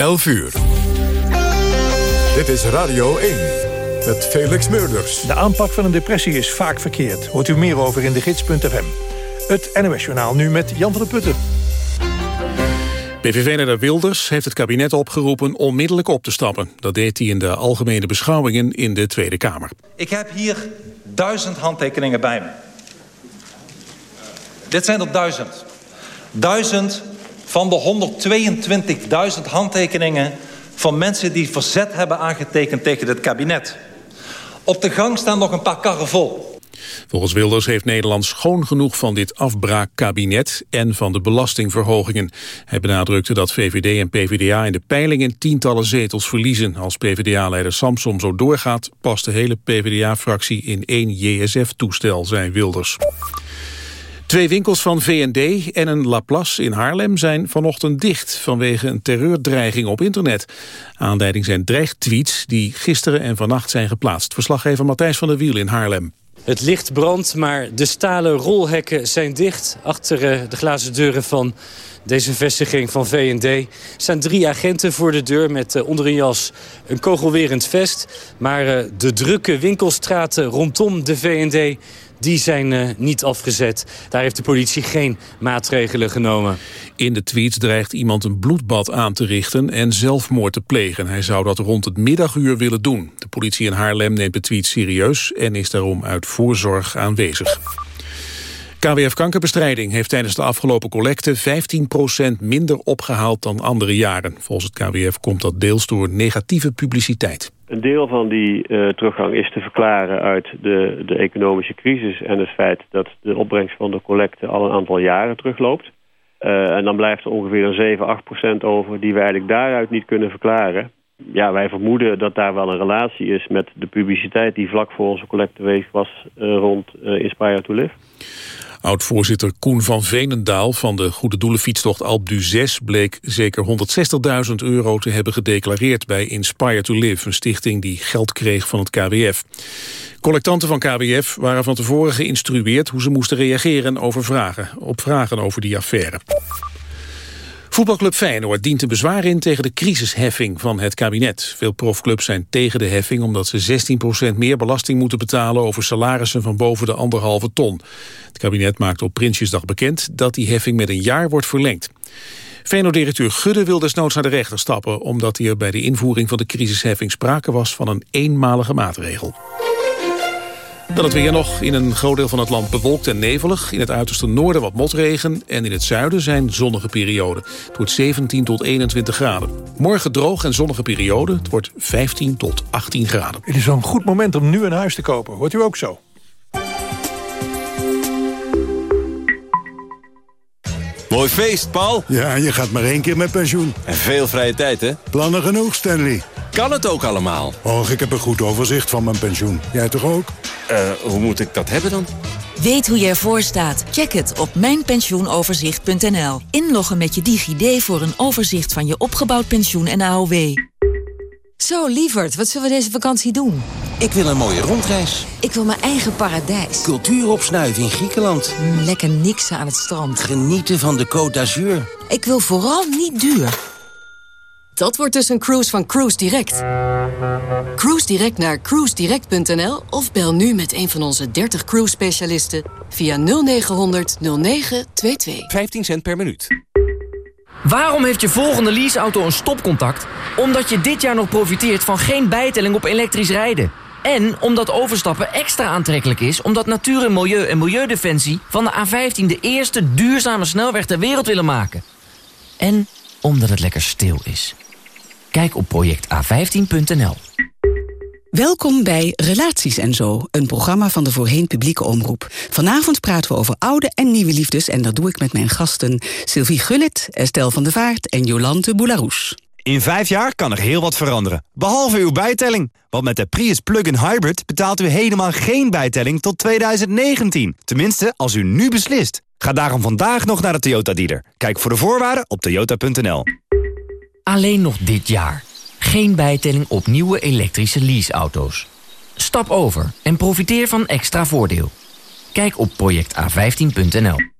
11 uur. Dit is Radio 1 met Felix Meurders. De aanpak van een depressie is vaak verkeerd. Hoort u meer over in de gids.fm. Het NOS-journaal nu met Jan van der Putten. PVV-leider Wilders heeft het kabinet opgeroepen onmiddellijk op te stappen. Dat deed hij in de algemene beschouwingen in de Tweede Kamer. Ik heb hier duizend handtekeningen bij me. Dit zijn er duizend. Duizend van de 122.000 handtekeningen van mensen die verzet hebben aangetekend tegen het kabinet. Op de gang staan nog een paar karren vol. Volgens Wilders heeft Nederland schoon genoeg van dit afbraakkabinet en van de belastingverhogingen. Hij benadrukte dat VVD en PvdA in de peilingen tientallen zetels verliezen. Als PvdA-leider Samsom zo doorgaat, past de hele PvdA-fractie in één JSF-toestel, zei Wilders. Twee winkels van V&D en een Laplace in Haarlem zijn vanochtend dicht vanwege een terreurdreiging op internet. Aanleiding zijn dreigtweets die gisteren en vannacht zijn geplaatst. Verslaggever Matthijs van der Wiel in Haarlem. Het licht brandt, maar de stalen rolhekken zijn dicht. Achter eh, de glazen deuren van deze vestiging van V&D staan drie agenten voor de deur met uh, onder een jas een kogelwerend vest. Maar uh, de drukke winkelstraten rondom de V&D die zijn uh, niet afgezet. Daar heeft de politie geen maatregelen genomen. In de tweets dreigt iemand een bloedbad aan te richten en zelfmoord te plegen. Hij zou dat rond het middaguur willen doen. De politie in Haarlem neemt de tweet serieus en is daarom uit voorzorg aanwezig. KWF Kankerbestrijding heeft tijdens de afgelopen collecte 15% minder opgehaald dan andere jaren. Volgens het KWF komt dat deels door negatieve publiciteit. Een deel van die uh, teruggang is te verklaren uit de, de economische crisis... en het feit dat de opbrengst van de collecte al een aantal jaren terugloopt. Uh, en dan blijft er ongeveer een 7, 8 procent over die we eigenlijk daaruit niet kunnen verklaren. Ja, wij vermoeden dat daar wel een relatie is met de publiciteit... die vlak voor onze collecteweek was uh, rond Inspire to Live. Oud-voorzitter Koen van Venendaal van de Goede Doelenfietstocht Alp du 6 bleek zeker 160.000 euro te hebben gedeclareerd bij Inspire to Live, een stichting die geld kreeg van het KWF. Collectanten van KWF waren van tevoren geïnstrueerd hoe ze moesten reageren over vragen, op vragen over die affaire. Voetbalclub Feyenoord dient een bezwaar in tegen de crisisheffing van het kabinet. Veel profclubs zijn tegen de heffing omdat ze 16% meer belasting moeten betalen over salarissen van boven de anderhalve ton. Het kabinet maakt op Prinsjesdag bekend dat die heffing met een jaar wordt verlengd. Feyenoord-directeur Gudde wil desnoods naar de rechter stappen... omdat er bij de invoering van de crisisheffing sprake was van een eenmalige maatregel. Dan het weer nog. In een groot deel van het land bewolkt en nevelig. In het uiterste noorden wat motregen. En in het zuiden zijn zonnige perioden. Het wordt 17 tot 21 graden. Morgen droog en zonnige periode. Het wordt 15 tot 18 graden. Het is zo'n goed moment om nu een huis te kopen. Hoort u ook zo? Mooi feest, Paul. Ja, je gaat maar één keer met pensioen. En veel vrije tijd, hè? Plannen genoeg, Stanley. Kan het ook allemaal? Och, ik heb een goed overzicht van mijn pensioen. Jij toch ook? Uh, hoe moet ik dat hebben dan? Weet hoe je ervoor staat? Check het op mijnpensioenoverzicht.nl. Inloggen met je DigiD voor een overzicht van je opgebouwd pensioen en AOW. Zo, lieverd, wat zullen we deze vakantie doen? Ik wil een mooie rondreis. Ik wil mijn eigen paradijs. Cultuur opsnuiven in Griekenland. Mm, lekker niksen aan het strand. Genieten van de Côte d'Azur. Ik wil vooral niet duur. Dat wordt dus een cruise van Cruise Direct. Cruise Direct naar cruisedirect.nl of bel nu met een van onze 30 cruise specialisten via 0900 0922. 15 cent per minuut. Waarom heeft je volgende leaseauto een stopcontact? Omdat je dit jaar nog profiteert van geen bijtelling op elektrisch rijden. En omdat overstappen extra aantrekkelijk is... omdat Natuur en Milieu en Milieudefensie van de A15... de eerste duurzame snelweg ter wereld willen maken. En omdat het lekker stil is. Kijk op projecta15.nl. Welkom bij Relaties en Zo, een programma van de voorheen publieke omroep. Vanavond praten we over oude en nieuwe liefdes... en dat doe ik met mijn gasten Sylvie Gullit, Estelle van der Vaart en Jolante Boularoes. In vijf jaar kan er heel wat veranderen, behalve uw bijtelling. Want met de Prius Plug-in Hybrid betaalt u helemaal geen bijtelling tot 2019. Tenminste, als u nu beslist. Ga daarom vandaag nog naar de Toyota dealer. Kijk voor de voorwaarden op toyota.nl. Alleen nog dit jaar. Geen bijtelling op nieuwe elektrische leaseauto's. Stap over en profiteer van extra voordeel. Kijk op projecta15.nl.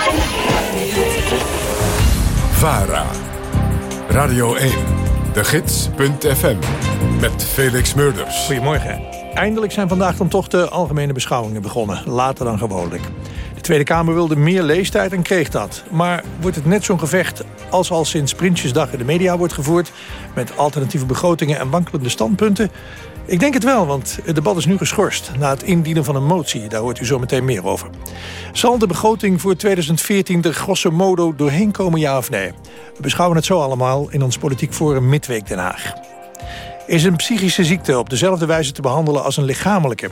VARA. Radio 1. De Gids.fm. Met Felix Murders. Goedemorgen. Eindelijk zijn vandaag dan de algemene beschouwingen begonnen. Later dan gewoonlijk. De Tweede Kamer wilde meer leestijd en kreeg dat. Maar wordt het net zo'n gevecht als al sinds Prinsjesdag in de media wordt gevoerd... met alternatieve begrotingen en wankelende standpunten? Ik denk het wel, want het debat is nu geschorst... na het indienen van een motie. Daar hoort u zo meteen meer over. Zal de begroting voor 2014 er grosso modo doorheen komen, ja of nee? We beschouwen het zo allemaal in ons politiek forum Midweek Den Haag. Is een psychische ziekte op dezelfde wijze te behandelen als een lichamelijke?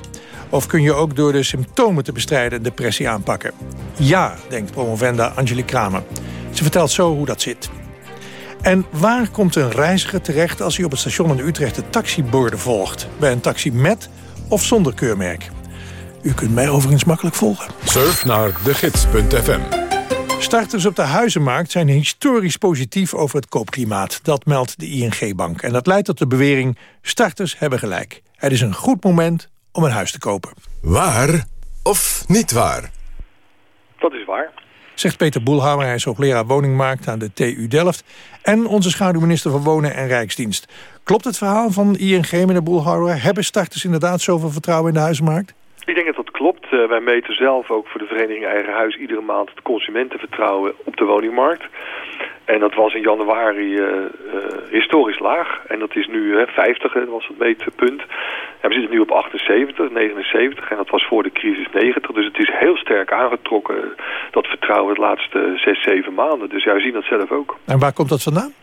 Of kun je ook door de symptomen te bestrijden depressie aanpakken? Ja, denkt promovenda Angelique Kramer. Ze vertelt zo hoe dat zit. En waar komt een reiziger terecht als hij op het station in Utrecht de taxiborden volgt? Bij een taxi met of zonder keurmerk? U kunt mij overigens makkelijk volgen. Surf naar degids.fm. Starters op de huizenmarkt zijn historisch positief over het koopklimaat. Dat meldt de ING-bank. En dat leidt tot de bewering, starters hebben gelijk. Het is een goed moment om een huis te kopen. Waar of niet waar? Dat is waar. Zegt Peter Boelhouwer, hij is hoogleraar woningmarkt aan de TU Delft... en onze schaduwminister van Wonen en Rijksdienst. Klopt het verhaal van ING, meneer Boelhouwer? Hebben starters inderdaad zoveel vertrouwen in de huizenmarkt? Ik denk dat dat klopt. Uh, wij meten zelf ook voor de vereniging Eigen Huis iedere maand het consumentenvertrouwen op de woningmarkt. En dat was in januari uh, uh, historisch laag. En dat is nu 50, dat was het meetpunt. En we zitten nu op 78, 79 en dat was voor de crisis 90. Dus het is heel sterk aangetrokken, dat vertrouwen, de laatste 6, 7 maanden. Dus jij ziet dat zelf ook. En waar komt dat vandaan?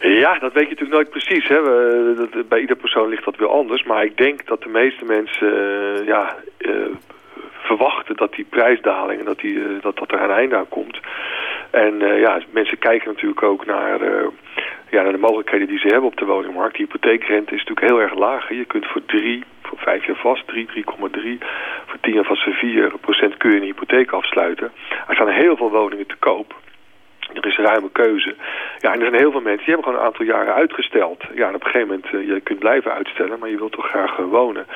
Ja, dat weet je natuurlijk nooit precies. Hè. We, dat, bij ieder persoon ligt dat weer anders. Maar ik denk dat de meeste mensen uh, ja, uh, verwachten dat die prijsdaling... dat, die, dat, dat er een einde aan komt. En ja, mensen kijken natuurlijk ook naar, ja, naar de mogelijkheden die ze hebben op de woningmarkt. De hypotheekrente is natuurlijk heel erg laag. Je kunt voor drie, voor vijf jaar vast, 3, 3,3. Voor tien jaar vast 4 procent kun je een hypotheek afsluiten. Er staan heel veel woningen te koop. Er is ruime keuze. Ja, en er zijn heel veel mensen die hebben gewoon een aantal jaren uitgesteld. Ja, op een gegeven moment, uh, je kunt blijven uitstellen, maar je wilt toch graag wonen.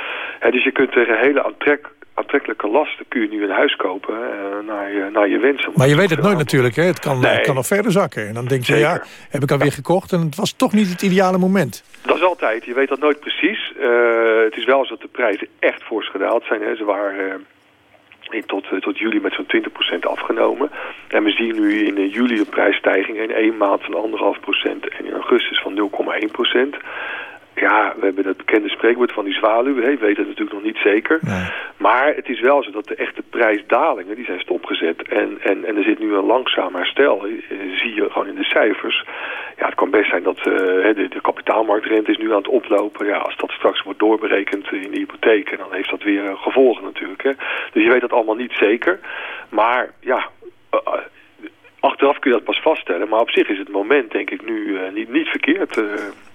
Dus je kunt tegen hele aantrek, aantrekkelijke lasten kun je nu een huis kopen uh, naar, je, naar je wensen. Maar je weet het nooit natuurlijk, hè? Het kan, nee. het kan nog verder zakken. En dan denk je, ja, heb ik alweer gekocht en het was toch niet het ideale moment. Dat is altijd, je weet dat nooit precies. het is wel zo dat de prijzen echt fors gedaald zijn. Hè. Ze waren tot, tot juli met zo'n 20% afgenomen. En we zien nu in juli een prijsstijging in één maand van 1,5% en in augustus van 0,1%. Ja, we hebben het bekende spreekwoord van die zwaluw. We weten het natuurlijk nog niet zeker. Nee. Maar het is wel zo dat de echte prijsdalingen, die zijn stopgezet. En, en, en er zit nu een langzaam herstel. Zie je gewoon in de cijfers. Ja, het kan best zijn dat uh, de, de kapitaalmarktrente is nu aan het oplopen. Ja, als dat straks wordt doorberekend in de hypotheek, dan heeft dat weer gevolgen natuurlijk. Hè. Dus je weet dat allemaal niet zeker. Maar ja, uh, achteraf kun je dat pas vaststellen. Maar op zich is het moment, denk ik, nu uh, niet, niet verkeerd. Uh,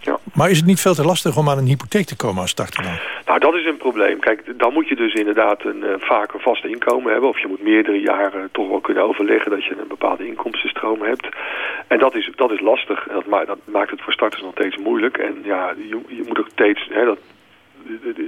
ja. Maar is het niet veel te lastig om aan een hypotheek te komen als starter dan? Nou, dat is een probleem. Kijk, dan moet je dus inderdaad een, uh, vaak een vast inkomen hebben. Of je moet meerdere jaren toch wel kunnen overleggen dat je een bepaalde inkomstenstroom hebt. En dat is, dat is lastig. En dat, ma dat maakt het voor starters nog steeds moeilijk. En ja, je, je moet ook steeds... Hè, dat,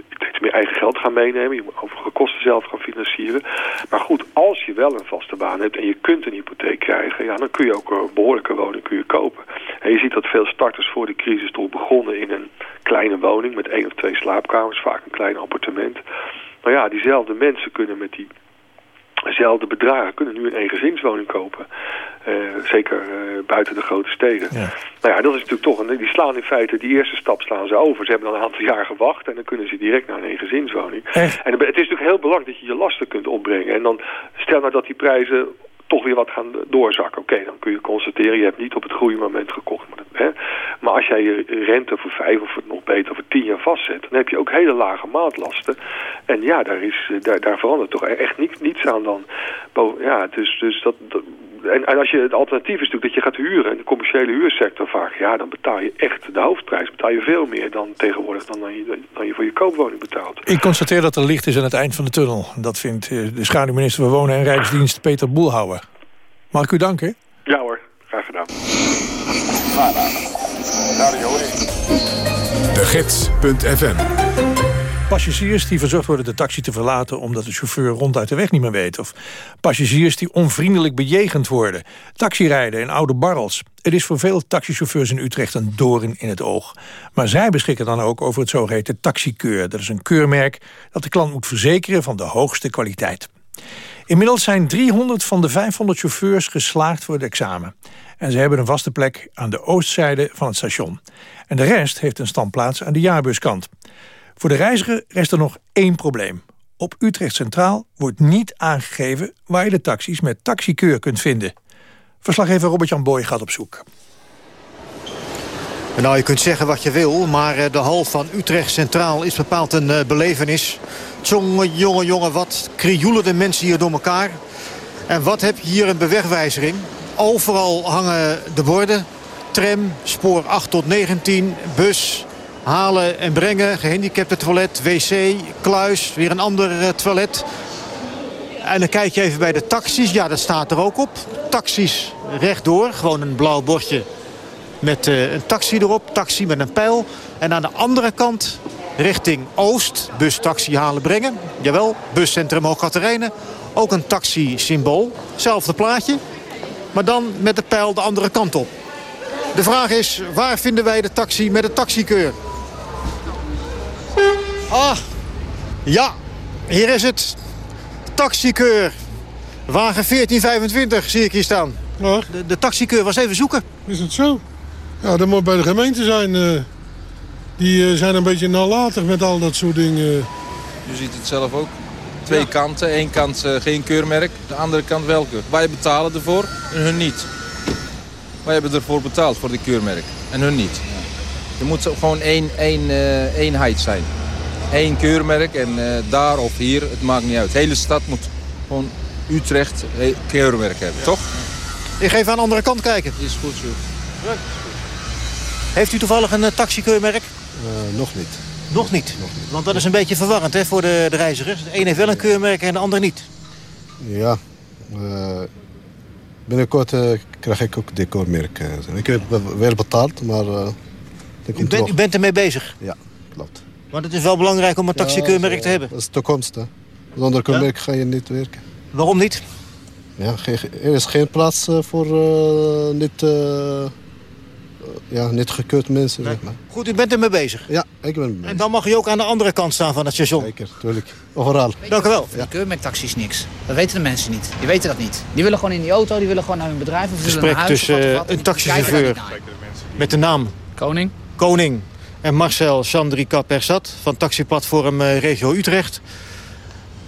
steeds meer eigen geld gaan meenemen. Je moet overige kosten zelf gaan financieren. Maar goed, als je wel een vaste baan hebt en je kunt een hypotheek krijgen... Ja, dan kun je ook een behoorlijke woning kun je kopen. En je ziet dat veel starters voor de crisis toch begonnen in een kleine woning... met één of twee slaapkamers, vaak een klein appartement. Maar ja, diezelfde mensen kunnen met die dezelfde bedragen kunnen nu een eengezinswoning kopen. Uh, zeker uh, buiten de grote steden. Ja. Nou ja, dat is natuurlijk toch... Een, die slaan in feite, die eerste stap slaan ze over. Ze hebben dan een aantal jaar gewacht en dan kunnen ze direct naar een eengezinswoning. Echt? En het is natuurlijk heel belangrijk dat je je lasten kunt opbrengen. En dan stel nou dat die prijzen toch weer wat gaan doorzakken. Oké, dan kun je constateren, je hebt niet op het goede moment gekocht. Maar, hè? maar als jij je rente voor vijf of nog beter voor tien jaar vastzet... dan heb je ook hele lage maatlasten. En ja, daar, is, daar, daar verandert toch echt niets, aan dan. Ja, dus, dus dat en, en als je het alternatief is natuurlijk dat je gaat huren in de commerciële huursector vaak, ja, dan betaal je echt de hoofdprijs. Betaal je veel meer dan tegenwoordig dan, dan, je, dan je voor je koopwoning betaalt. Ik constateer dat er licht is aan het eind van de tunnel. Dat vindt eh, de schaduwminister van Wonen en Rijksdienst Peter Boelhouwer. Mag ik u danken? Ja hoor, graag gedaan. De Gids.fm Passagiers die verzocht worden de taxi te verlaten... omdat de chauffeur ronduit de weg niet meer weet. Of passagiers die onvriendelijk bejegend worden. Taxirijden in oude barrels. Het is voor veel taxichauffeurs in Utrecht een doorn in het oog. Maar zij beschikken dan ook over het zogeheten taxikeur. Dat is een keurmerk dat de klant moet verzekeren van de hoogste kwaliteit. Inmiddels zijn 300 van de 500 chauffeurs geslaagd voor het examen. En ze hebben een vaste plek aan de oostzijde van het station. En de rest heeft een standplaats aan de jaarbuskant. Voor de reiziger rest er nog één probleem. Op Utrecht Centraal wordt niet aangegeven waar je de taxis met taxikeur kunt vinden. Verslaggever Robert-Jan Boy gaat op zoek. Nou, je kunt zeggen wat je wil, maar eh, de hal van Utrecht Centraal is bepaald een uh, belevenis. Jongen, jongen, jongen, wat krioelen de mensen hier door elkaar. En wat heb je hier een bewegwijzering. Overal hangen de borden. Tram, spoor 8 tot 19, bus, halen en brengen, gehandicapte toilet, wc, kluis, weer een ander uh, toilet. En dan kijk je even bij de taxis, ja dat staat er ook op. Taxis rechtdoor, gewoon een blauw bordje met uh, een taxi erop, taxi met een pijl. En aan de andere kant, richting Oost, bus, taxi, halen, brengen. Jawel, buscentrum Hoogkaterijnen. Ook een taxi-symbool, zelfde plaatje. Maar dan met de pijl de andere kant op. De vraag is, waar vinden wij de taxi met de taxikeur? Ah, ja, hier is het. Taxikeur. Wagen 1425 zie ik hier staan. De, de taxikeur was even zoeken. Is het zo? Ja, dat moet bij de gemeente zijn. Uh, die uh, zijn een beetje nalatig met al dat soort dingen. Je ziet het zelf ook. Twee ja. kanten. Eén kant uh, geen keurmerk. De andere kant welke. Wij betalen ervoor en hun niet. Wij hebben ervoor betaald voor de keurmerk. En hun niet. Er moet gewoon één, één eenheid zijn één keurmerk. En uh, daar of hier, het maakt niet uit. De hele stad moet gewoon Utrecht keurmerk hebben, toch? Ik ga even aan de andere kant kijken. Is goed, zo. Heeft u toevallig een uh, taxikeurmerk? Uh, nog niet. Nog niet? Nog niet. Want dat is een beetje verwarrend hè, voor de, de reizigers. De een heeft wel een keurmerk en de ander niet. Ja. binnenkort krijg ik ook decormerk. ik heb wel betaald, maar... u, bent, u bent ermee bezig? Ja, klopt. Want het is wel belangrijk om een taxikeurmerk ja, te hebben. Dat is de toekomst. Hè. Zonder keurmerk ja? ga je niet werken. Waarom niet? Ja, er is geen plaats voor uh, niet, uh, ja, niet gekeurd mensen. Nee. Zeg maar. Goed, u bent ermee bezig? Ja, ik ben bezig. En dan mag u ook aan de andere kant staan van het station? Zeker, tuurlijk. Overal. Dank u wel. Ja. Keurmerktaxi is niks. Dat weten de mensen niet. Die weten dat niet. Die willen gewoon in die auto, die willen gewoon naar hun bedrijf. Of Gesprek naar tussen huis, of wat, uh, een taxichauffeur met de naam? Koning. Koning en Marcel Chandrika Persat van taxiplatform uh, Regio Utrecht.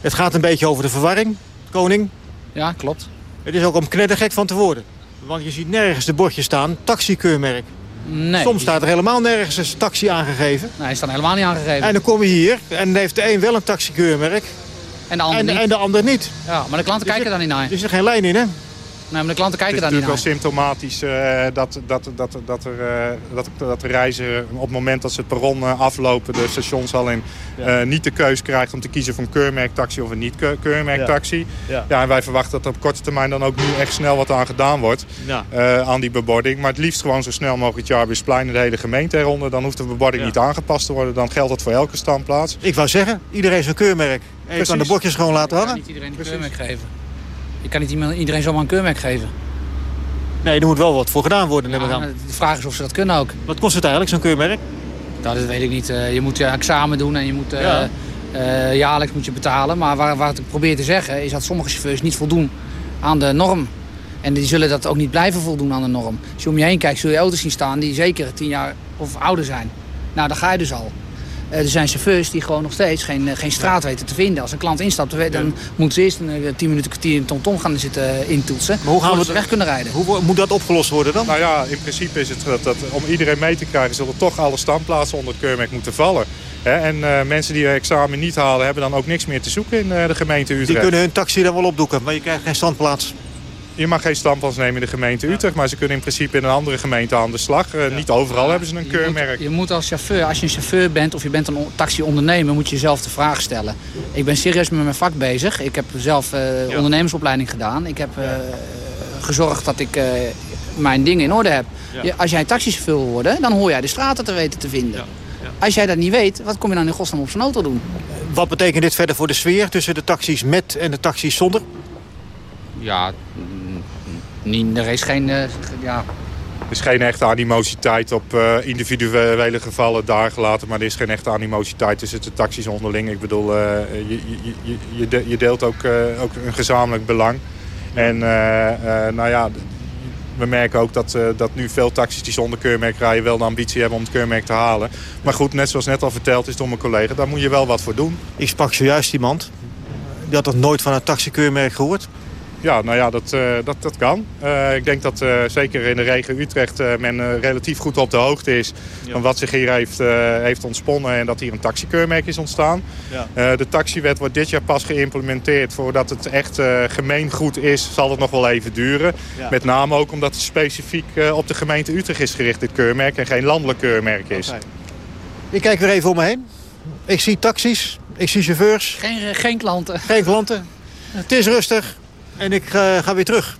Het gaat een beetje over de verwarring, koning. Ja, klopt. Het is ook om knettergek van te worden. Want je ziet nergens de bordje staan, taxikeurmerk. Nee. Soms staat er helemaal nergens een taxi aangegeven. Nee, hij staat helemaal niet aangegeven. En dan kom je hier en heeft de een wel een taxikeurmerk. En de ander en, niet. En de ander niet. Ja, maar de klanten dus kijken daar niet naar. Er zit er geen lijn in, hè? Maar de klanten kijken daar niet naar. Het is natuurlijk wel symptomatisch uh, dat, dat, dat, dat, er, dat, dat de reiziger op het moment dat ze het perron uh, aflopen... de stationshal in, ja. niet de keus krijgt om te kiezen voor een keurmerktaxi of een niet-keurmerktaxi. Ja. Ja. ja. en wij verwachten dat er op korte termijn dan ook nu echt snel wat aan gedaan wordt. aan die bebording. Maar het liefst gewoon zo snel mogelijk het Jaarbusplein en de hele gemeente eronder. Dan hoeft de bebording niet aangepast te worden. Dan geldt dat voor elke standplaats. Ik wou zeggen, iedereen zijn keurmerk. En je kan de bordjes gewoon laten hangen. niet iedereen een keurmerk geven. Je kan niet iedereen zomaar een keurmerk geven. Nee, er moet wel wat voor gedaan worden. Ja, de vraag is of ze dat kunnen ook. Wat kost het eigenlijk, zo'n keurmerk? Nou, dat weet ik niet. Uh, je moet je examen doen en je moet, ja. uh, jaarlijks moet je betalen. Maar waar, waar ik probeer te zeggen is dat sommige chauffeurs niet voldoen aan de norm. En die zullen dat ook niet blijven voldoen aan de norm. Als je om je heen kijkt, zul je auto's zien staan die zeker tien jaar of ouder zijn. Nou, dan ga je dus al. Uh, er zijn chauffeurs die gewoon nog steeds geen, uh, geen straat weten te vinden. Als een klant instapt, dan ja. moeten ze eerst een uh, 10 minuten kwartier in tom-tom gaan zitten intoetsen. Maar hoe gaan we het weg kunnen rijden? Hoe moet dat opgelost worden dan? Nou ja, in principe is het dat, dat om iedereen mee te krijgen... zullen toch alle standplaatsen onder het keurmerk moeten vallen. Hè? En mensen die het examen niet halen... hebben dan ook niks meer te zoeken in de gemeente Utrecht. Die kunnen hun taxi dan wel opdoeken, maar je krijgt geen standplaats. Je mag geen standpas nemen in de gemeente Utrecht... maar ze kunnen in principe in een andere gemeente aan de slag. Uh, niet overal hebben ze een keurmerk. Je moet, je moet, als chauffeur, als je een chauffeur bent of je bent een taxi-ondernemer... moet je jezelf de vraag stellen. Ik ben serieus met mijn vak bezig. Ik heb zelf uh, ja. ondernemersopleiding gedaan. Ik heb uh, gezorgd dat ik mijn dingen in orde heb. Ja. Als jij taxichauffeur wil worden, dan hoor jij de straten te weten te vinden. Als jij dat niet weet, wat kom je dan in godsnaam op zijn auto doen? Wat betekent dit verder voor de sfeer tussen de taxis met en de taxis zonder? Ja, niet, er is geen... Uh, ja. Er is geen echte animositeit op uh, individuele gevallen daar gelaten. Maar er is geen echte animositeit tussen de taxis onderling. Ik bedoel, uh, je, je, je, je, deelt ook, ook een gezamenlijk belang. En nou ja, we merken ook dat, uh, dat nu veel taxis die zonder keurmerk rijden... wel de ambitie hebben om het keurmerk te halen. Maar goed, net zoals net al verteld is door mijn collega... daar moet je wel wat voor doen. Ik sprak zojuist iemand. Die had nog nooit van een taxikeurmerk gehoord. Ja, nou ja, dat, uh, dat, dat kan. Uh, ik denk dat uh, zeker in de regio Utrecht men relatief goed op de hoogte is... Ja. van wat zich hier heeft, heeft ontsponnen en dat hier een taxikeurmerk is ontstaan. Ja. de taxiwet wordt dit jaar pas geïmplementeerd. Voordat het echt gemeengoed is, zal het nog wel even duren. Ja. Met name ook omdat het specifiek op de gemeente Utrecht is gericht, dit keurmerk... en geen landelijk keurmerk is. Okay. Ik kijk weer even om me heen. Ik zie taxis, ik zie chauffeurs. Geen, geen klanten. Geen klanten. Het is rustig. En ik uh, ga weer terug.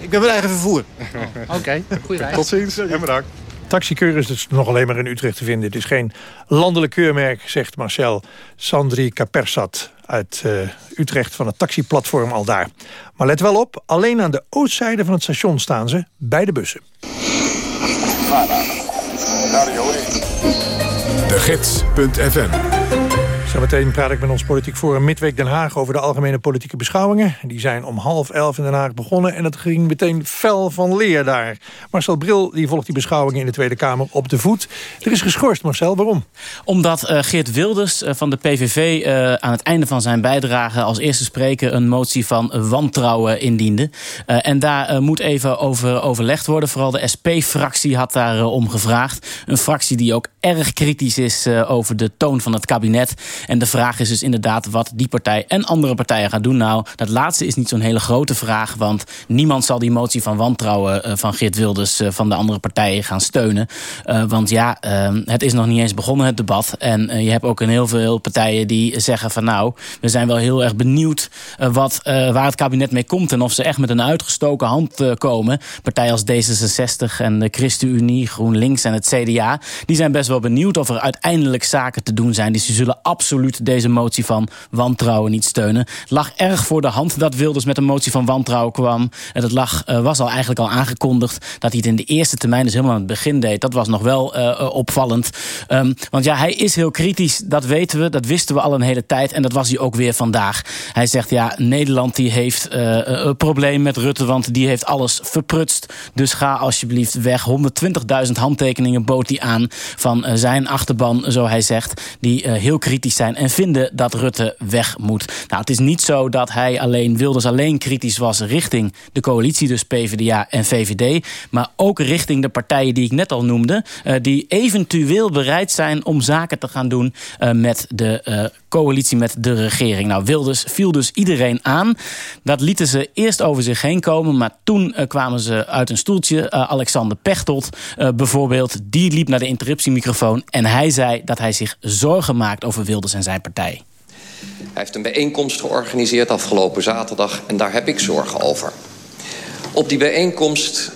Ik ben mijn eigen vervoer. Oh, Oké, okay. goeie reis. Tot ziens en bedankt. Taxikeur is dus nog alleen maar in Utrecht te vinden. Het is geen landelijk keurmerk, zegt Marcel Sandri Capersat uit uh, Utrecht van het taxiplatform al daar. Maar let wel op, alleen aan de oostzijde van het station staan ze bij de bussen. De Gids.fm Zometeen praat ik met ons politiek forum Midweek Den Haag... over de algemene politieke beschouwingen. Die zijn om half elf in Den Haag begonnen... en het ging meteen fel van leer daar. Marcel Bril die volgt die beschouwingen in de Tweede Kamer op de voet. Er is geschorst, Marcel. Waarom? Omdat uh, Geert Wilders uh, van de PVV uh, aan het einde van zijn bijdrage... als eerste spreker een motie van wantrouwen indiende. en daar moet even over overlegd worden. Vooral de SP-fractie had daar om gevraagd. Een fractie die ook erg kritisch is over de toon van het kabinet... En de vraag is dus inderdaad wat die partij en andere partijen gaan doen. Nou, dat laatste is niet zo'n hele grote vraag. Want niemand zal die motie van wantrouwen uh, van Geert Wilders... Uh, van de andere partijen gaan steunen. Uh, want ja, het is nog niet eens begonnen, het debat. En je hebt ook een heel veel partijen die zeggen van... nou, we zijn wel heel erg benieuwd wat, waar het kabinet mee komt... en of ze echt met een uitgestoken hand komen. Partijen als D66 en de ChristenUnie, GroenLinks en het CDA... die zijn best wel benieuwd of er uiteindelijk zaken te doen zijn. Dus ze zullen absoluut absoluut deze motie van wantrouwen niet steunen. Lag erg voor de hand dat Wilders met een motie van wantrouwen kwam. En het lag, uh, was al eigenlijk al aangekondigd dat hij het in de eerste termijn, dus helemaal aan het begin deed. Dat was nog wel uh, opvallend. Um, want ja, hij is heel kritisch, dat weten we, dat wisten we al een hele tijd. En dat was hij ook weer vandaag. Hij zegt, ja, Nederland die heeft een probleem met Rutte, want die heeft alles verprutst. Dus ga alsjeblieft weg. 120.000 handtekeningen bood hij aan van zijn achterban, zo hij zegt, die heel kritisch zijn en vinden dat Rutte weg moet. Nou, het is niet zo dat hij alleen, Wilders alleen kritisch was richting de coalitie, dus PvdA en VVD, maar ook richting de partijen die ik net al noemde, uh, die eventueel bereid zijn om zaken te gaan doen uh, met de uh, coalitie met de regering. Nou, Wilders viel dus iedereen aan. Dat lieten ze eerst over zich heen komen, maar toen kwamen ze uit een stoeltje. Alexander Pechtold bijvoorbeeld, die liep naar de interruptiemicrofoon en hij zei dat hij zich zorgen maakt over Wilders en zijn partij. Hij heeft een bijeenkomst georganiseerd afgelopen zaterdag en daar heb ik zorgen over. Op die bijeenkomst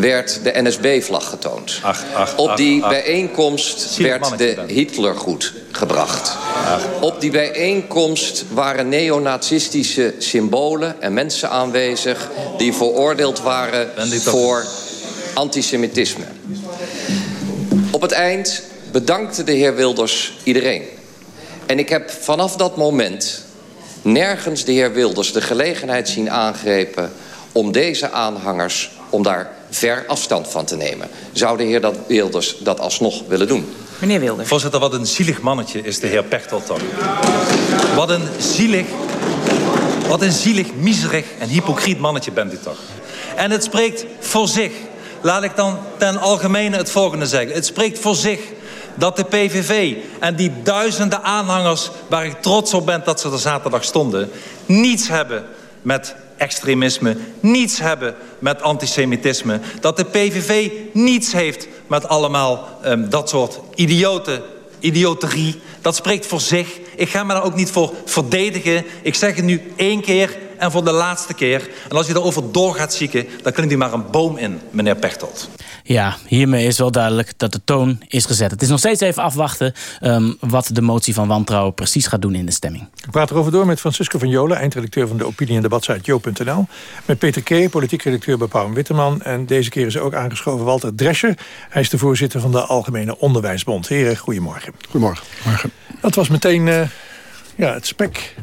werd de NSB-vlag getoond. Ach, ach, Op die ach, bijeenkomst werd de Hitlergoed gebracht. Op die bijeenkomst waren neonazistische symbolen en mensen aanwezig... die veroordeeld waren voor antisemitisme. Op het eind bedankte de heer Wilders iedereen. En ik heb vanaf dat moment nergens de heer Wilders de gelegenheid zien aangrepen... om deze aanhangers, om daar ver afstand van te nemen. Zou de heer Wilders dat alsnog willen doen? Meneer Wilders. Voorzitter, wat een zielig mannetje is de heer Pechtold toch. Wat een zielig, wat een zielig, miserig en hypocriet mannetje bent u toch. En het spreekt voor zich. Laat ik dan ten algemene het volgende zeggen. Het spreekt voor zich dat de PVV en die duizenden aanhangers... waar ik trots op ben dat ze er zaterdag stonden... niets hebben met extremisme, niets hebben met antisemitisme. Dat de PVV niets heeft met allemaal um, dat soort idioten, idioterie. Dat spreekt voor zich. Ik ga me daar ook niet voor verdedigen. Ik zeg het nu één keer en voor de laatste keer. En als u daarover door gaat zieken, dan klimt u maar een boom in, meneer Pechtold. Ja, hiermee is wel duidelijk dat de toon is gezet. Het is nog steeds even afwachten um, wat de motie van wantrouwen precies gaat doen in de stemming. Ik praat erover door met Francisco van Jolen, eindredacteur van de opinie- en debatsite jo.nl. Met Peter K., politiek redacteur bij Paul Witteman. En deze keer is er ook aangeschoven Walter Drescher. Hij is de voorzitter van de Algemene Onderwijsbond. Heren, goedemorgen. Goedemorgen. Morgen. Dat was meteen uh, ja, het spek.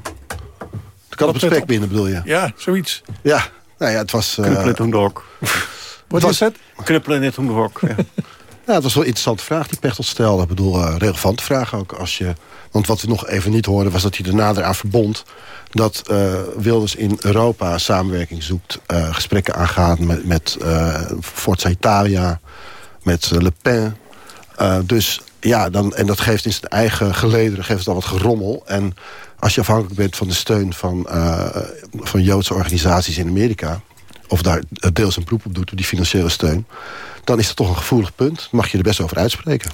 Ik had het spek binnen, bedoel je? Ja, zoiets. Ja, nou ja, het was... Uh, Knuppelen in het Wat was het? Knuppelen in het hoenderhok, ja. Ja, het was wel een interessante vraag die Pechtold stelde. Ik bedoel, uh, relevante vraag ook. Als je, want wat we nog even niet hoorden... was dat hij er nader aan verbond... dat uh, Wilders in Europa samenwerking zoekt... Uh, gesprekken aangaat met, met Forza Italia... met Le Pen. dus ja, dan, en dat geeft in zijn eigen gelederen geeft het dan wat gerommel. En als je afhankelijk bent van de steun van, van Joodse organisaties in Amerika... of daar deels een beroep op doet, door die financiële steun dan is dat toch een gevoelig punt. Mag je er best over uitspreken.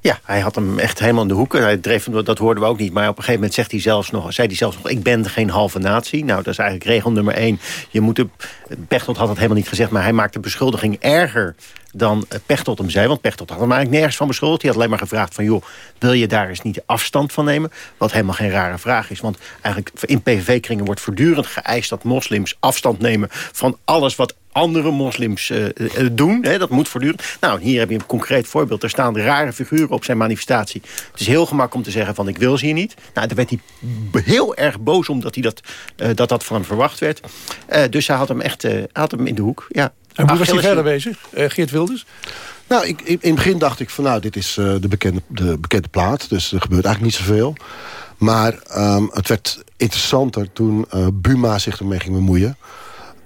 Ja, hij had hem echt helemaal in de hoek. Hij dreef, dat hoorden we ook niet. Maar op een gegeven moment zegt hij zelfs nog, zei hij zelfs nog... ik ben geen halve natie. Nou, dat is eigenlijk regel nummer één. Je moet de, Pechtold had het helemaal niet gezegd... maar hij maakt de beschuldiging erger dan Pechtold hem zei. Want Pechtold had hem eigenlijk nergens van beschuldigd. Hij had alleen maar gevraagd van... joh, wil je daar eens niet afstand van nemen? Wat helemaal geen rare vraag is. Want eigenlijk in PVV-kringen wordt voortdurend geëist... dat moslims afstand nemen van alles wat andere moslims uh, doen. Hè, dat moet voortdurend. Nou, hier heb je een concreet voorbeeld. Er staan rare figuren op zijn manifestatie. Het is heel gemakkelijk om te zeggen van ik wil ze hier niet. Nou, daar werd hij heel erg boos omdat hij dat, uh, dat, dat van hem verwacht werd. Uh, dus hij had hem echt had hem in de hoek. Ja. En hoe was hij verder bezig, Geert Wilders? Nou, ik, in het begin dacht ik van nou, dit is de, bekende, de bekende plaat. Dus er gebeurt eigenlijk niet zoveel. Maar um, het werd interessanter toen Buma zich ermee ging bemoeien.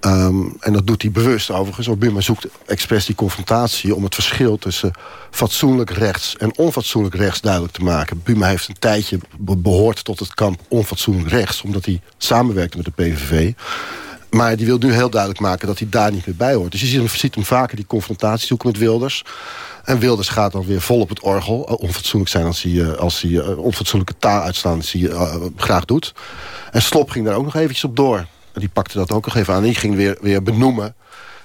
Um, en dat doet hij bewust overigens. Buma zoekt expres die confrontatie... om het verschil tussen fatsoenlijk rechts en onfatsoenlijk rechts duidelijk te maken. Buma heeft een tijdje behoord tot het kamp onfatsoenlijk rechts... omdat hij samenwerkte met de PVV. Maar die wil nu heel duidelijk maken dat hij daar niet meer bij hoort. Dus je ziet hem, hem vaker die confrontatie zoeken met Wilders... En Wilders gaat dan weer vol op het orgel. Onfatsoenlijk zijn als hij, als hij onfatsoenlijke taal uitstaan als hij graag doet. En Slop ging daar ook nog eventjes op door die pakte dat ook nog even aan. Die ging weer, weer benoemen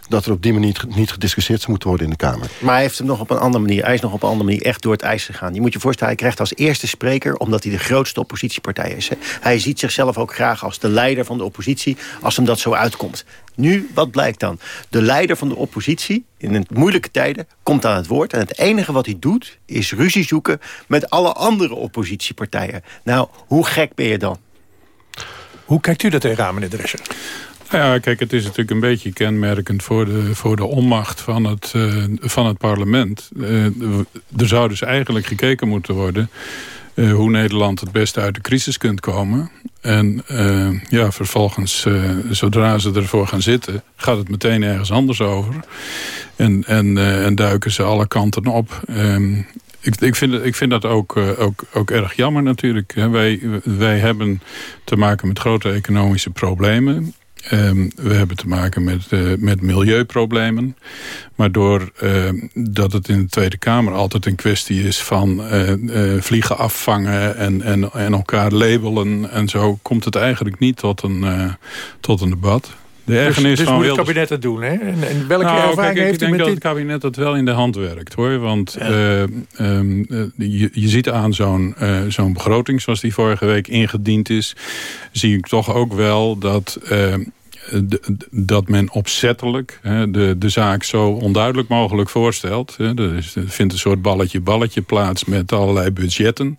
dat er op die manier niet gediscussieerd zou moeten worden in de Kamer. Maar hij heeft hem nog op een andere manier, hij is nog op een andere manier echt door het ijs gegaan. Je moet je voorstellen, hij krijgt als eerste spreker, omdat hij de grootste oppositiepartij is. Hè. Hij ziet zichzelf ook graag als de leider van de oppositie, als hem dat zo uitkomt. Nu, wat blijkt dan? De leider van de oppositie, in moeilijke tijden, komt aan het woord. En het enige wat hij doet, is ruzie zoeken met alle andere oppositiepartijen. Nou, hoe gek ben je dan? Hoe kijkt u dat tegenaan, meneer Drescher? Nou ja, kijk, het is natuurlijk een beetje kenmerkend voor de, voor de onmacht van het, uh, van het parlement. Uh, er zou dus eigenlijk gekeken moeten worden... Uh, hoe Nederland het beste uit de crisis kunt komen. En ja, vervolgens, zodra ze ervoor gaan zitten... gaat het meteen ergens anders over. En, en, en duiken ze alle kanten op. Ehm, ik, ik, vind, ik vind dat ook, uh, ook, ook erg jammer natuurlijk. Wij, wij hebben te maken met grote economische problemen. Um, we hebben te maken met, uh, met milieuproblemen. Maar doordat uh, het in de Tweede Kamer altijd een kwestie is van vliegen afvangen en, en, en elkaar labelen en zo... komt het eigenlijk niet tot een, tot een debat. De ergernis dus, dus van moet het kabinet het doen, hè? En, en welke nou, ervaring kijk, heeft ik denk dat het kabinet dat wel in de hand werkt, hoor. Want ja. uh, um, je, je, ziet aan zo'n uh, zo'n begroting zoals die vorige week ingediend is... zie ik toch ook wel dat... Uh, dat men opzettelijk hè, de, de zaak zo onduidelijk mogelijk voorstelt. Hè. Er, is, er vindt een soort balletje-balletje plaats met allerlei budgetten.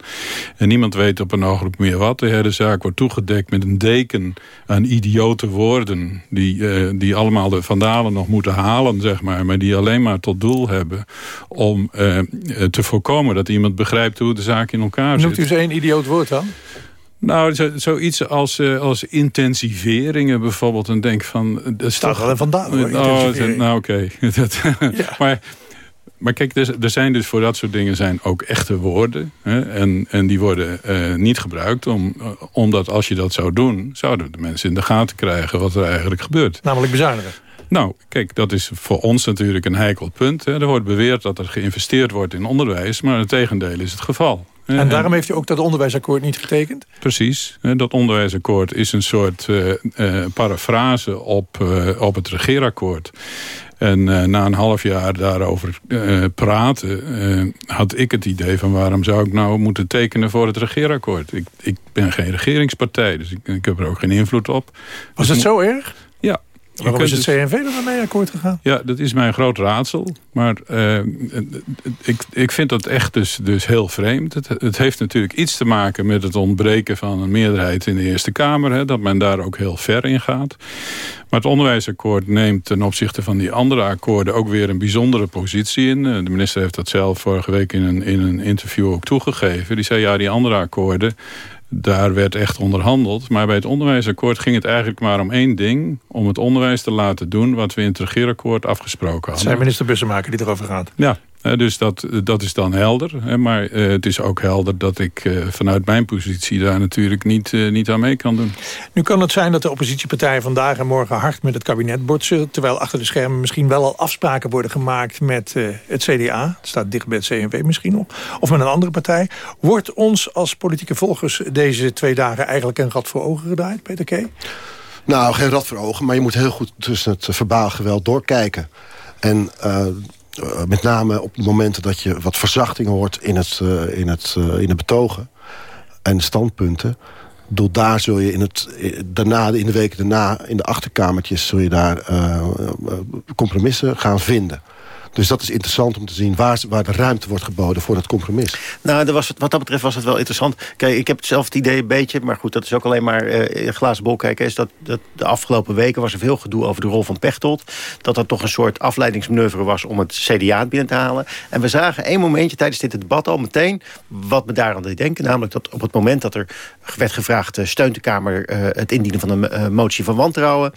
En niemand weet op een ogenblik meer wat. De hele zaak wordt toegedekt met een deken aan idiote woorden... die, uh, die allemaal de vandalen nog moeten halen, zeg maar... maar die alleen maar tot doel hebben om uh, te voorkomen... dat iemand begrijpt hoe de zaak in elkaar Noemt zit. Noemt u eens één idioot woord dan? Nou, zo, zoiets als, uh, als intensiveringen bijvoorbeeld. En denk van... Dat staat wel vandaag. Oh, nou, oké. Okay. ja. Maar maar kijk, er, er zijn dus voor dat soort dingen zijn ook echte woorden. Hè, en, en die worden eh, niet gebruikt. Om, eh, omdat als je dat zou doen, zouden de mensen in de gaten krijgen wat er eigenlijk gebeurt. Namelijk bezuinigen. Nou, kijk, dat is voor ons natuurlijk een heikel punt. Hè. Er wordt beweerd dat er geïnvesteerd wordt in onderwijs, maar het tegendeel is het geval. En daarom heeft u ook dat onderwijsakkoord niet getekend? Precies. Dat onderwijsakkoord is een soort uh, uh, parafrase op, uh, op het regeerakkoord. En na een half jaar daarover praten... had ik het idee van waarom zou ik nou moeten tekenen voor het regeerakkoord. Ik, ik ben geen regeringspartij, dus ik, ik heb er ook geen invloed op. Was het zo erg? Ja, Waarom is het CNV er dan mee akkoord gegaan? Ja, dat is mijn groot raadsel. Maar uh, ik, ik vind dat echt dus, dus heel vreemd. Het, het, heeft natuurlijk iets te maken met het ontbreken van een meerderheid in de Eerste Kamer. Hè, dat men daar ook heel ver in gaat. Maar het onderwijsakkoord neemt ten opzichte van die andere akkoorden... ook weer een bijzondere positie in. De minister heeft dat zelf vorige week in een, in een interview ook toegegeven. Die zei, ja, die andere akkoorden daar werd echt onderhandeld. Maar bij het onderwijsakkoord ging het eigenlijk maar om één ding. Om het onderwijs te laten doen wat we in het regeerakkoord afgesproken hadden. Het zijn minister Bussemaker die erover gaat. Ja, dus dat, dat is dan helder. Maar eh, het is ook helder dat ik eh, vanuit mijn positie daar natuurlijk niet, eh, niet aan mee kan doen. Nu kan het zijn dat de oppositiepartijen vandaag en morgen hard met het kabinet botsen. Terwijl achter de schermen misschien wel al afspraken worden gemaakt met het CDA. Het staat dicht bij het CNV misschien nog. Of met een andere partij. Wordt ons als politieke volgers deze twee dagen eigenlijk een gat voor ogen gedraaid, Peter K? Nou, geen rad voor ogen, maar je moet heel goed tussen het verbaal geweld doorkijken. En uh, met name op de momenten dat je wat verzachting hoort in het, uh, in het, uh, in het betogen en de standpunten. Door daar zul je in het, daarna, in de weken daarna, in de achterkamertjes, zul je daar compromissen gaan vinden. Dus dat is interessant om te zien waar, waar de ruimte wordt geboden voor dat compromis. Nou, was het, wat dat betreft was het wel interessant. Kijk, ik heb hetzelfde idee een beetje, maar goed, dat is ook alleen maar uh, glazen bol kijken. Is dat, dat de afgelopen weken was er veel gedoe over de rol van Pechtold. Dat dat toch een soort afleidingsmanoeuvre was om het CDA binnen te halen. En we zagen één momentje tijdens dit debat al meteen wat me daaraan deed denken. Namelijk dat op het moment dat er werd gevraagd, uh, steunt de Kamer uh, het indienen van een motie van wantrouwen.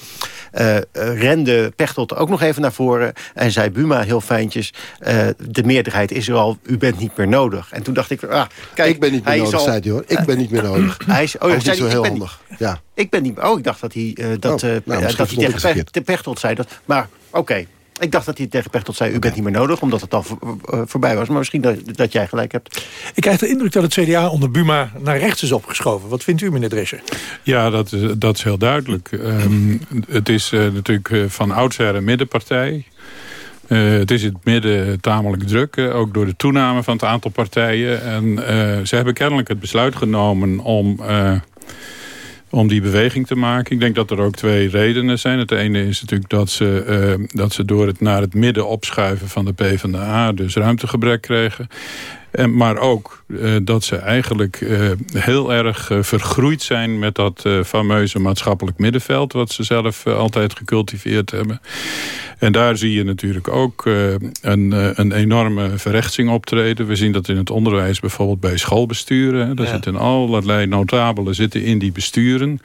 rende Pechtold ook nog even naar voren en zei Buma heel fijntjes. Uh, de meerderheid is er al, u bent niet meer nodig. En toen dacht ik, ah, kijk, ik ben niet meer nodig, al, zei hij hoor. Ik ben niet meer nodig. Hij is, oh, ja, zei zo heel handig. Ja. Ik ben niet Oh, ik dacht dat hij, uh, dat, uh, nou, dat hij tegen Pech, Pechtold zei. Dat, maar oké, okay. Ik dacht dat hij tegen Pechtold zei, u bent niet meer nodig... omdat het al voor, voorbij was. Maar misschien dat, dat, jij gelijk hebt. Ik krijg de indruk dat het CDA onder Buma naar rechts is opgeschoven. Wat vindt u, meneer Drescher? Ja, dat, dat is heel duidelijk. Um, het is uh, natuurlijk van oudsher een middenpartij... Uh, het is in het midden tamelijk druk, uh, ook door de toename van het aantal partijen. En uh, ze hebben kennelijk het besluit genomen om, om die beweging te maken. Ik denk dat er ook twee redenen zijn. Het ene is natuurlijk dat ze, dat ze door het naar het midden opschuiven van de PvdA... dus ruimtegebrek kregen. En, maar ook uh, dat ze eigenlijk uh, heel erg uh, vergroeid zijn met dat fameuze maatschappelijk middenveld... wat ze zelf altijd gecultiveerd hebben. En daar zie je natuurlijk ook een, een enorme verrechtsing optreden. We zien dat in het onderwijs bijvoorbeeld bij schoolbesturen. Daar ja. zitten allerlei notabelen zitten in die besturen. En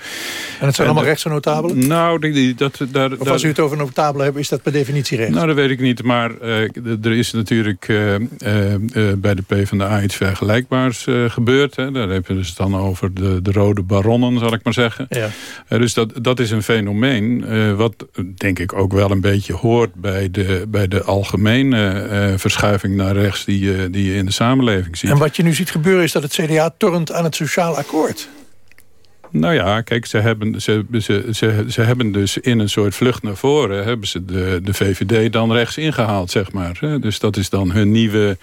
het zijn en allemaal rechtse notabelen? Nou, die, die, dat, daar, of als u het over notabelen hebt, is dat per definitie rechts? Nou, dat weet ik niet. Maar er is natuurlijk bij de PvdA iets vergelijkbaars uh, gebeurd. Hè. Daar heb je dus dan over de, de rode baronnen, zal ik maar zeggen. Ja. Uh, dus dat, dat is een fenomeen uh, wat denk ik ook wel een beetje hoort... bij de, bij de algemene verschuiving naar rechts die, die je in de samenleving ziet. En wat je nu ziet gebeuren is dat het CDA tornt aan het sociaal akkoord. Nou ja, kijk, ze hebben, ze, ze, ze, ze, hebben dus in een soort vlucht naar voren... hebben ze de, de VVD dan rechts ingehaald, zeg maar. Dus dat is dan hun nieuwe,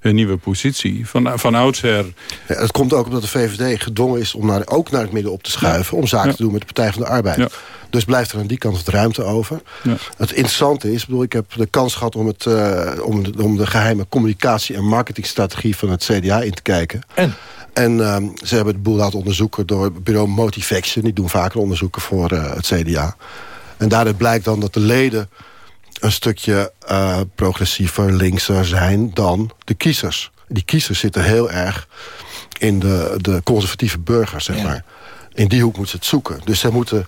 hun nieuwe positie. Van, van oudsher... Ja, het komt ook omdat de VVD gedwongen is om naar, ook naar het midden op te schuiven... Ja. om zaken ja. te doen met de Partij van de Arbeid. Ja. Dus blijft er aan die kant wat ruimte over. Het interessante is, bedoel, ik heb de kans gehad... om, het, uh, om, de, om de geheime communicatie- en marketingstrategie van het CDA in te kijken... En? En uh, ze hebben het boel laten onderzoeken door het bureau Motivaction. Die doen vaker onderzoeken voor uh, het CDA. En daaruit blijkt dan dat de leden een stukje uh, progressiever, linkser zijn dan de kiezers. Die kiezers zitten heel erg in de, de conservatieve burgers, zeg maar. In die hoek moeten ze het zoeken. Dus zij moeten,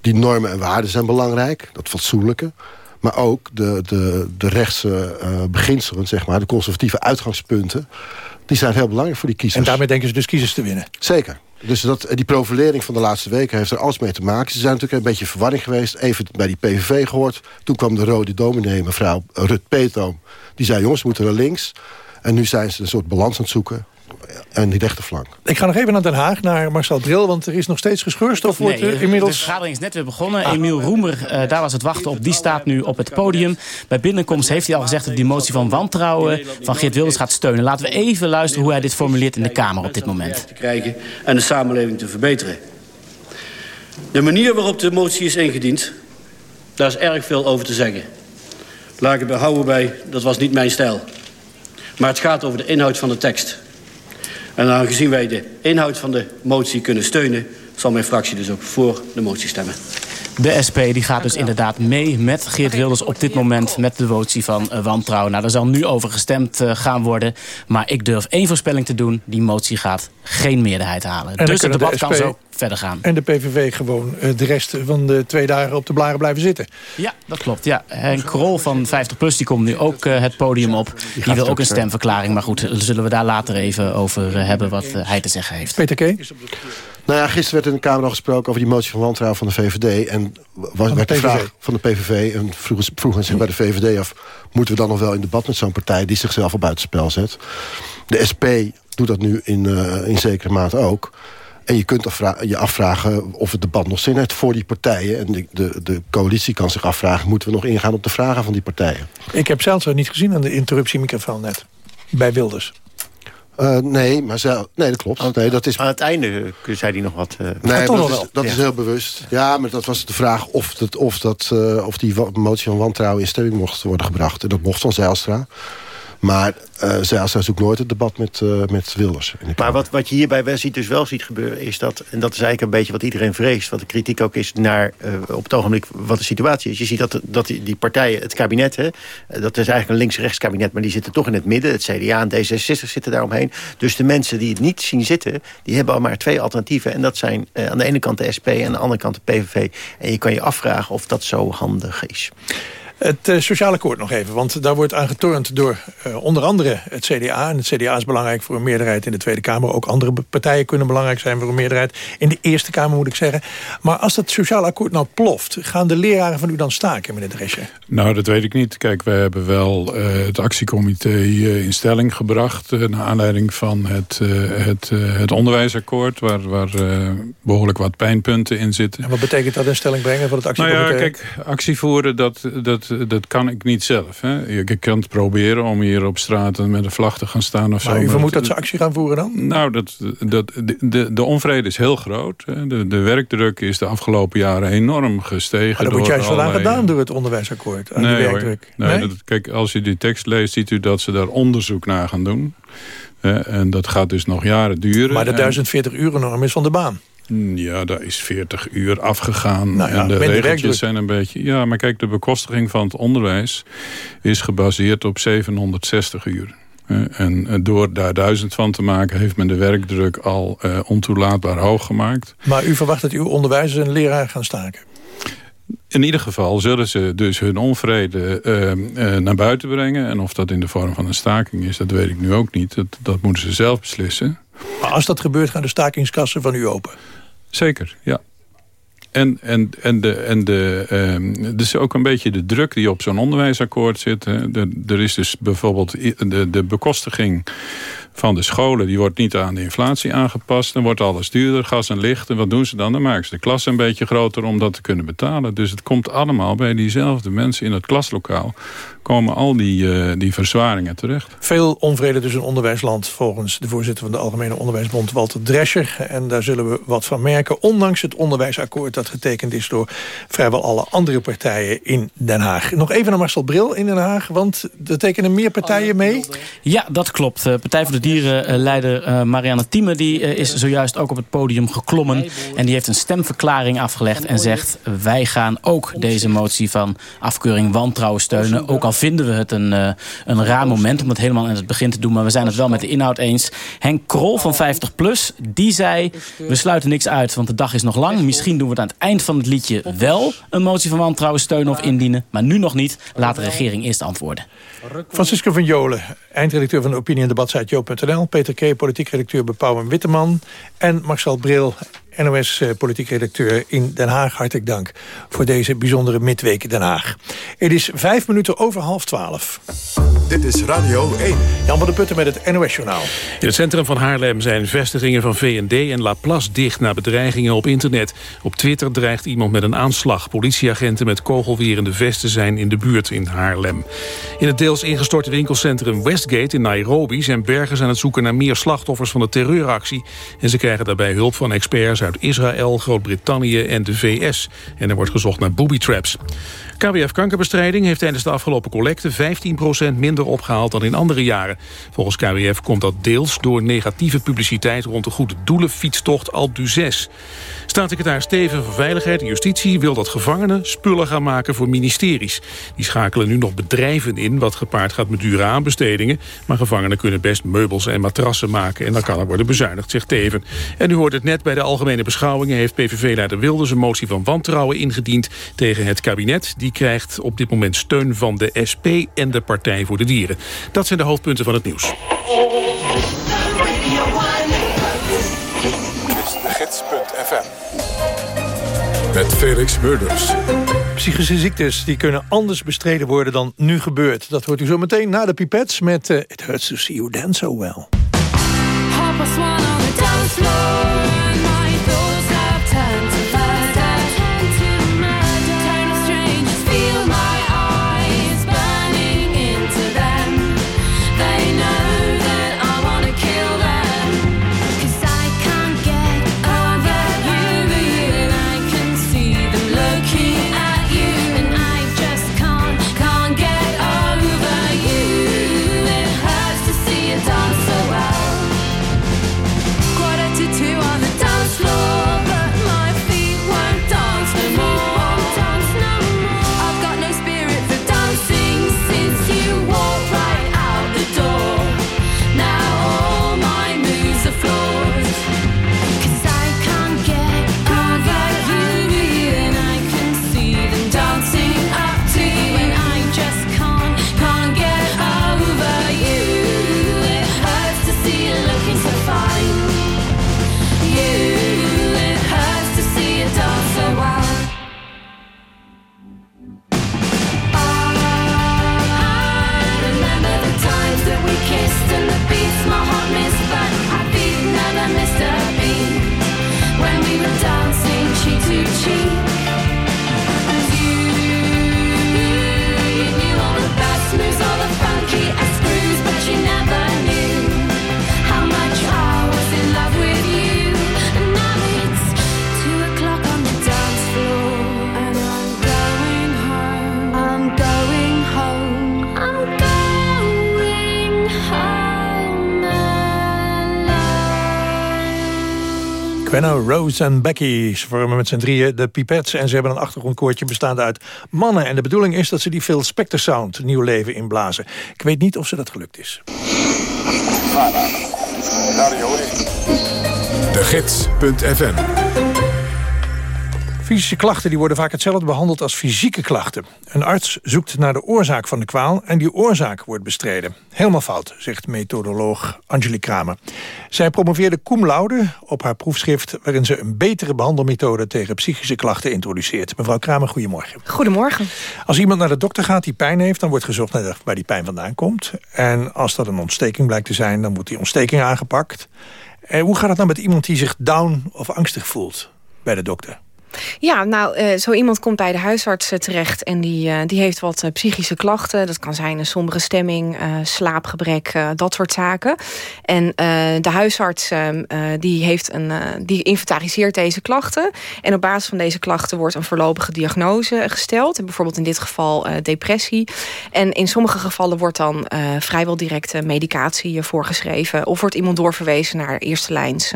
die normen en waarden zijn belangrijk, dat fatsoenlijke. Maar ook de, de, de rechtse uh, beginselen, zeg maar, de conservatieve uitgangspunten... die zijn heel belangrijk voor die kiezers. En daarmee denken ze dus kiezers te winnen? Zeker. Dus dat, die profilering van de laatste weken heeft er alles mee te maken. Ze zijn natuurlijk een beetje verwarring geweest. Even bij die PVV gehoord. Toen kwam de rode dominee, mevrouw Rut Peetoom. Die zei, jongens, we moeten naar links. En nu zijn ze een soort balans aan het zoeken en die rechterflank. Ik ga nog even naar Den Haag, naar Marcel Bril... want er is nog steeds geschorst. Of wordt nee, inmiddels... De vergadering is net weer begonnen. Ah. Emiel Roemer, uh, daar was het wachten op. Die staat nu op het podium. Bij binnenkomst heeft hij al gezegd dat die motie van wantrouwen... van Geert Wilders gaat steunen. Laten we even luisteren hoe hij dit formuleert in de Kamer op dit moment. ...te krijgen en de samenleving te verbeteren. De manier waarop de motie is ingediend... daar is erg veel over te zeggen. Laat ik het behouden bij, dat was niet mijn stijl. Maar het gaat over de inhoud van de tekst... En aangezien wij de inhoud van de motie kunnen steunen... zal mijn fractie dus ook voor de motie stemmen. De SP die gaat dus inderdaad mee met Geert Wilders op dit moment... met de motie van uh, wantrouwen. Nou, daar zal nu over gestemd uh, gaan worden. Maar ik durf één voorspelling te doen. Die motie gaat geen meerderheid halen. En dus het debat SP kan zo verder gaan. En de PVV gewoon uh, de rest van de twee dagen op de blaren blijven zitten. Ja, dat klopt. Ja. Henk Krol van 50PLUS die komt nu ook het podium op. Die, die wil ook een stemverklaring. Maar goed, zullen we daar later even over hebben wat hij te zeggen heeft. Peter K. Nou ja, gisteren werd in de Kamer al gesproken over die motie van wantrouwen van de VVD. En was, werd de, de vraag van de PVV, en vroegen, vroegen zich bij de VVD af... moeten we dan nog wel in debat met zo'n partij die zichzelf op buitenspel zet? De SP doet dat nu in, uh, in zekere mate ook. En je kunt je afvragen of het debat nog zin heeft voor die partijen. En de, de, de coalitie kan zich afvragen... moeten we nog ingaan op de vragen van die partijen? Ik heb zelfs niet gezien aan de interruptiemicrofoon net. Bij Wilders. Uh, nee, maar ze, nee, dat klopt. Nee, dat is... Aan het einde zei hij nog wat... Uh... Nee, dat, is, dat ja. is heel bewust. Ja, maar dat was de vraag of, het, of, dat, uh, of die motie van wantrouwen in stemming mocht worden gebracht. En dat mocht van Zijlstra. Maar uh, Zijlstra zoekt nooit het debat met, uh, met Wilders. Maar wat, wat je hierbij wel ziet, dus wel ziet gebeuren... is dat, en dat is eigenlijk een beetje wat iedereen vreest... wat de kritiek ook is naar uh, op het ogenblik wat de situatie is. Je ziet dat, dat die, die partijen, het kabinet... Hè, dat is eigenlijk een links-rechts kabinet... maar die zitten toch in het midden. Het CDA en D66 zitten daaromheen. Dus de mensen die het niet zien zitten... die hebben al maar twee alternatieven. En dat zijn aan de ene kant de SP en aan de andere kant de PVV. En je kan je afvragen of dat zo handig is. Het uh, sociale akkoord nog even, want daar wordt aan getornd door uh, onder andere het CDA. En het CDA is belangrijk voor een meerderheid in de Tweede Kamer. Ook andere partijen kunnen belangrijk zijn voor een meerderheid in de Eerste Kamer, moet ik zeggen. Maar als dat sociale akkoord nou ploft, gaan de leraren van u dan staken, meneer Dresje? Nou, dat weet ik niet. Kijk, we hebben wel uh, het actiecomité in stelling gebracht... naar aanleiding van het, het, het onderwijsakkoord... waar, waar behoorlijk wat pijnpunten in zitten. En wat betekent dat in stelling brengen van het actiecomité? Nou ja, kijk, actie voeren, dat... dat dat kan ik niet zelf. Hè. Je kan het proberen om hier op straat met een vlag te gaan staan. Of maar zo, u vermoedt dat ze actie gaan voeren dan? Nou, dat, dat, de, de onvrede is heel groot. Hè. De, de werkdruk is de afgelopen jaren enorm gestegen. Maar dat wordt juist wel aan gedaan door het onderwijsakkoord. Aan nee, die werkdruk. Nee, nee? Dat, kijk, als je die tekst leest, ziet u dat ze daar onderzoek naar gaan doen. en dat gaat dus nog jaren duren. Maar de 1040 uren norm is van de baan. Ja, daar is 40 uur afgegaan. Nou ja, en de regeltjes werkdruk. zijn een beetje... Ja, maar kijk, de bekostiging van het onderwijs... is gebaseerd op 760 uur. Eh, En eh, door daar duizend van te maken... heeft men de werkdruk al eh, ontoelaatbaar hoog gemaakt. Maar u verwacht dat uw onderwijzers en leraren gaan staken? In ieder geval zullen ze dus hun onvrede naar buiten brengen. En of dat in de vorm van een staking is, dat weet ik nu ook niet. Dat, dat moeten ze zelf beslissen. Maar als dat gebeurt, gaan de stakingskassen van u open? Zeker, ja. En, en, en, de, en de, dus ook een beetje de druk die op zo'n onderwijsakkoord zit. Hè. Er is dus bijvoorbeeld de, de bekostiging van de scholen... die wordt niet aan de inflatie aangepast. Dan wordt alles duurder, gas en licht. En wat doen ze dan? Dan maken ze de klas een beetje groter om dat te kunnen betalen. Dus het komt allemaal bij diezelfde mensen in het klaslokaal... komen al die, uh, die verzwaringen terecht. Veel onvrede dus in onderwijsland... volgens de voorzitter van de Algemene Onderwijsbond Walter Drescher. En daar zullen we wat van merken. Ondanks het onderwijsakkoord dat getekend is... door vrijwel alle andere partijen in Den Haag. Nog even naar Marcel Bril in Den Haag. Want er tekenen meer partijen mee. Ja, dat klopt. Partij voor de dierenleider uh, Marianne Thieme die, uh, is zojuist ook op het podium geklommen. En die heeft een stemverklaring afgelegd en zegt... wij gaan ook deze motie van afkeuring wantrouwen steunen. Ook al vinden we het een, uh, een raar moment om het helemaal in het begin te doen. Maar we zijn het wel met de inhoud eens. Henk Krol van 50PLUS, die zei... we sluiten niks uit, want de dag is nog lang. Misschien doen we het aan het eind van het liedje wel een motie van wantrouwen steunen of indienen. Maar nu nog niet. Laat de regering eerst antwoorden. Francisco van Jolen, eindredacteur van de opinie- en debatsite Joop.nl. Peter K., politiek redacteur bij Pauw en Witteman. En Marcel Bril, NOS-politiek eh, redacteur in Den Haag. Hartelijk dank voor deze bijzondere midweek Den Haag. Het is vijf minuten over half twaalf. Dit is Radio 1. Jan van der Putten met het NOS-journaal. In het centrum van Haarlem zijn vestigingen van V&D en Laplace dicht... na bedreigingen op internet. Op Twitter dreigt iemand met een aanslag. Politieagenten met kogelwerende vesten zijn in de buurt in Haarlem. In het deels ingestorte winkelcentrum Westgate in Nairobi... zijn bergers aan het zoeken naar meer slachtoffers van de terreuractie. En ze krijgen daarbij hulp van experts uit Israël, Groot-Brittannië en de VS. En er wordt gezocht naar booby traps. KWF Kankerbestrijding heeft tijdens de afgelopen collecte 15% minder opgehaald dan in andere jaren. Volgens KWF komt dat deels door negatieve publiciteit rond de goede doelenfietstocht Alpe 6. Staatssecretaris Steven van Veiligheid en Justitie wil dat gevangenen spullen gaan maken voor ministeries. Die schakelen nu nog bedrijven in wat gepaard gaat met dure aanbestedingen. Maar gevangenen kunnen best meubels en matrassen maken en dan kan er worden bezuinigd, zegt Teven. En u hoort het net bij de algemene beschouwingen heeft PVV-leider Wilders een motie van wantrouwen ingediend tegen het kabinet. Die krijgt op dit moment steun van de SP en de Partij voor de Dieren. Dat zijn de hoofdpunten van het nieuws. met Felix Murders. Psychische ziektes die kunnen anders bestreden worden dan nu gebeurt. Dat hoort u zo meteen na de pipets met uh, It Hurts to See You Dance So Well. Gwenno, Rose en Becky. Ze vormen met z'n drieën de Pipettes. En ze hebben een achtergrondkoortje bestaande uit mannen. En de bedoeling is dat ze die Phil Spector Sound nieuw leven inblazen. Ik weet niet of ze dat gelukt is. De Gids.fm Fysische klachten die worden vaak hetzelfde behandeld als fysieke klachten. Een arts zoekt naar de oorzaak van de kwaal en die oorzaak wordt bestreden. Helemaal fout, zegt methodoloog Angelique Kramer. Zij promoveerde cum laude op haar proefschrift... waarin ze een betere behandelmethode tegen psychische klachten introduceert. Mevrouw Kramer, goedemorgen. Goedemorgen. Als iemand naar de dokter gaat die pijn heeft... dan wordt gezocht naar waar die pijn vandaan komt. En als dat een ontsteking blijkt te zijn, dan wordt die ontsteking aangepakt. En hoe gaat het nou met iemand die zich down of angstig voelt bij de dokter? Ja, nou, uh, zo iemand komt bij de huisarts terecht... en die, uh, die heeft wat psychische klachten. Dat kan zijn een sombere stemming, slaapgebrek, dat soort zaken. En de huisarts ehm, die heeft een, die inventariseert deze klachten. En op basis van deze klachten wordt een voorlopige diagnose gesteld. Bijvoorbeeld in dit geval depressie. En in sommige gevallen wordt dan vrijwel direct medicatie voorgeschreven... of wordt iemand doorverwezen naar eerste lijns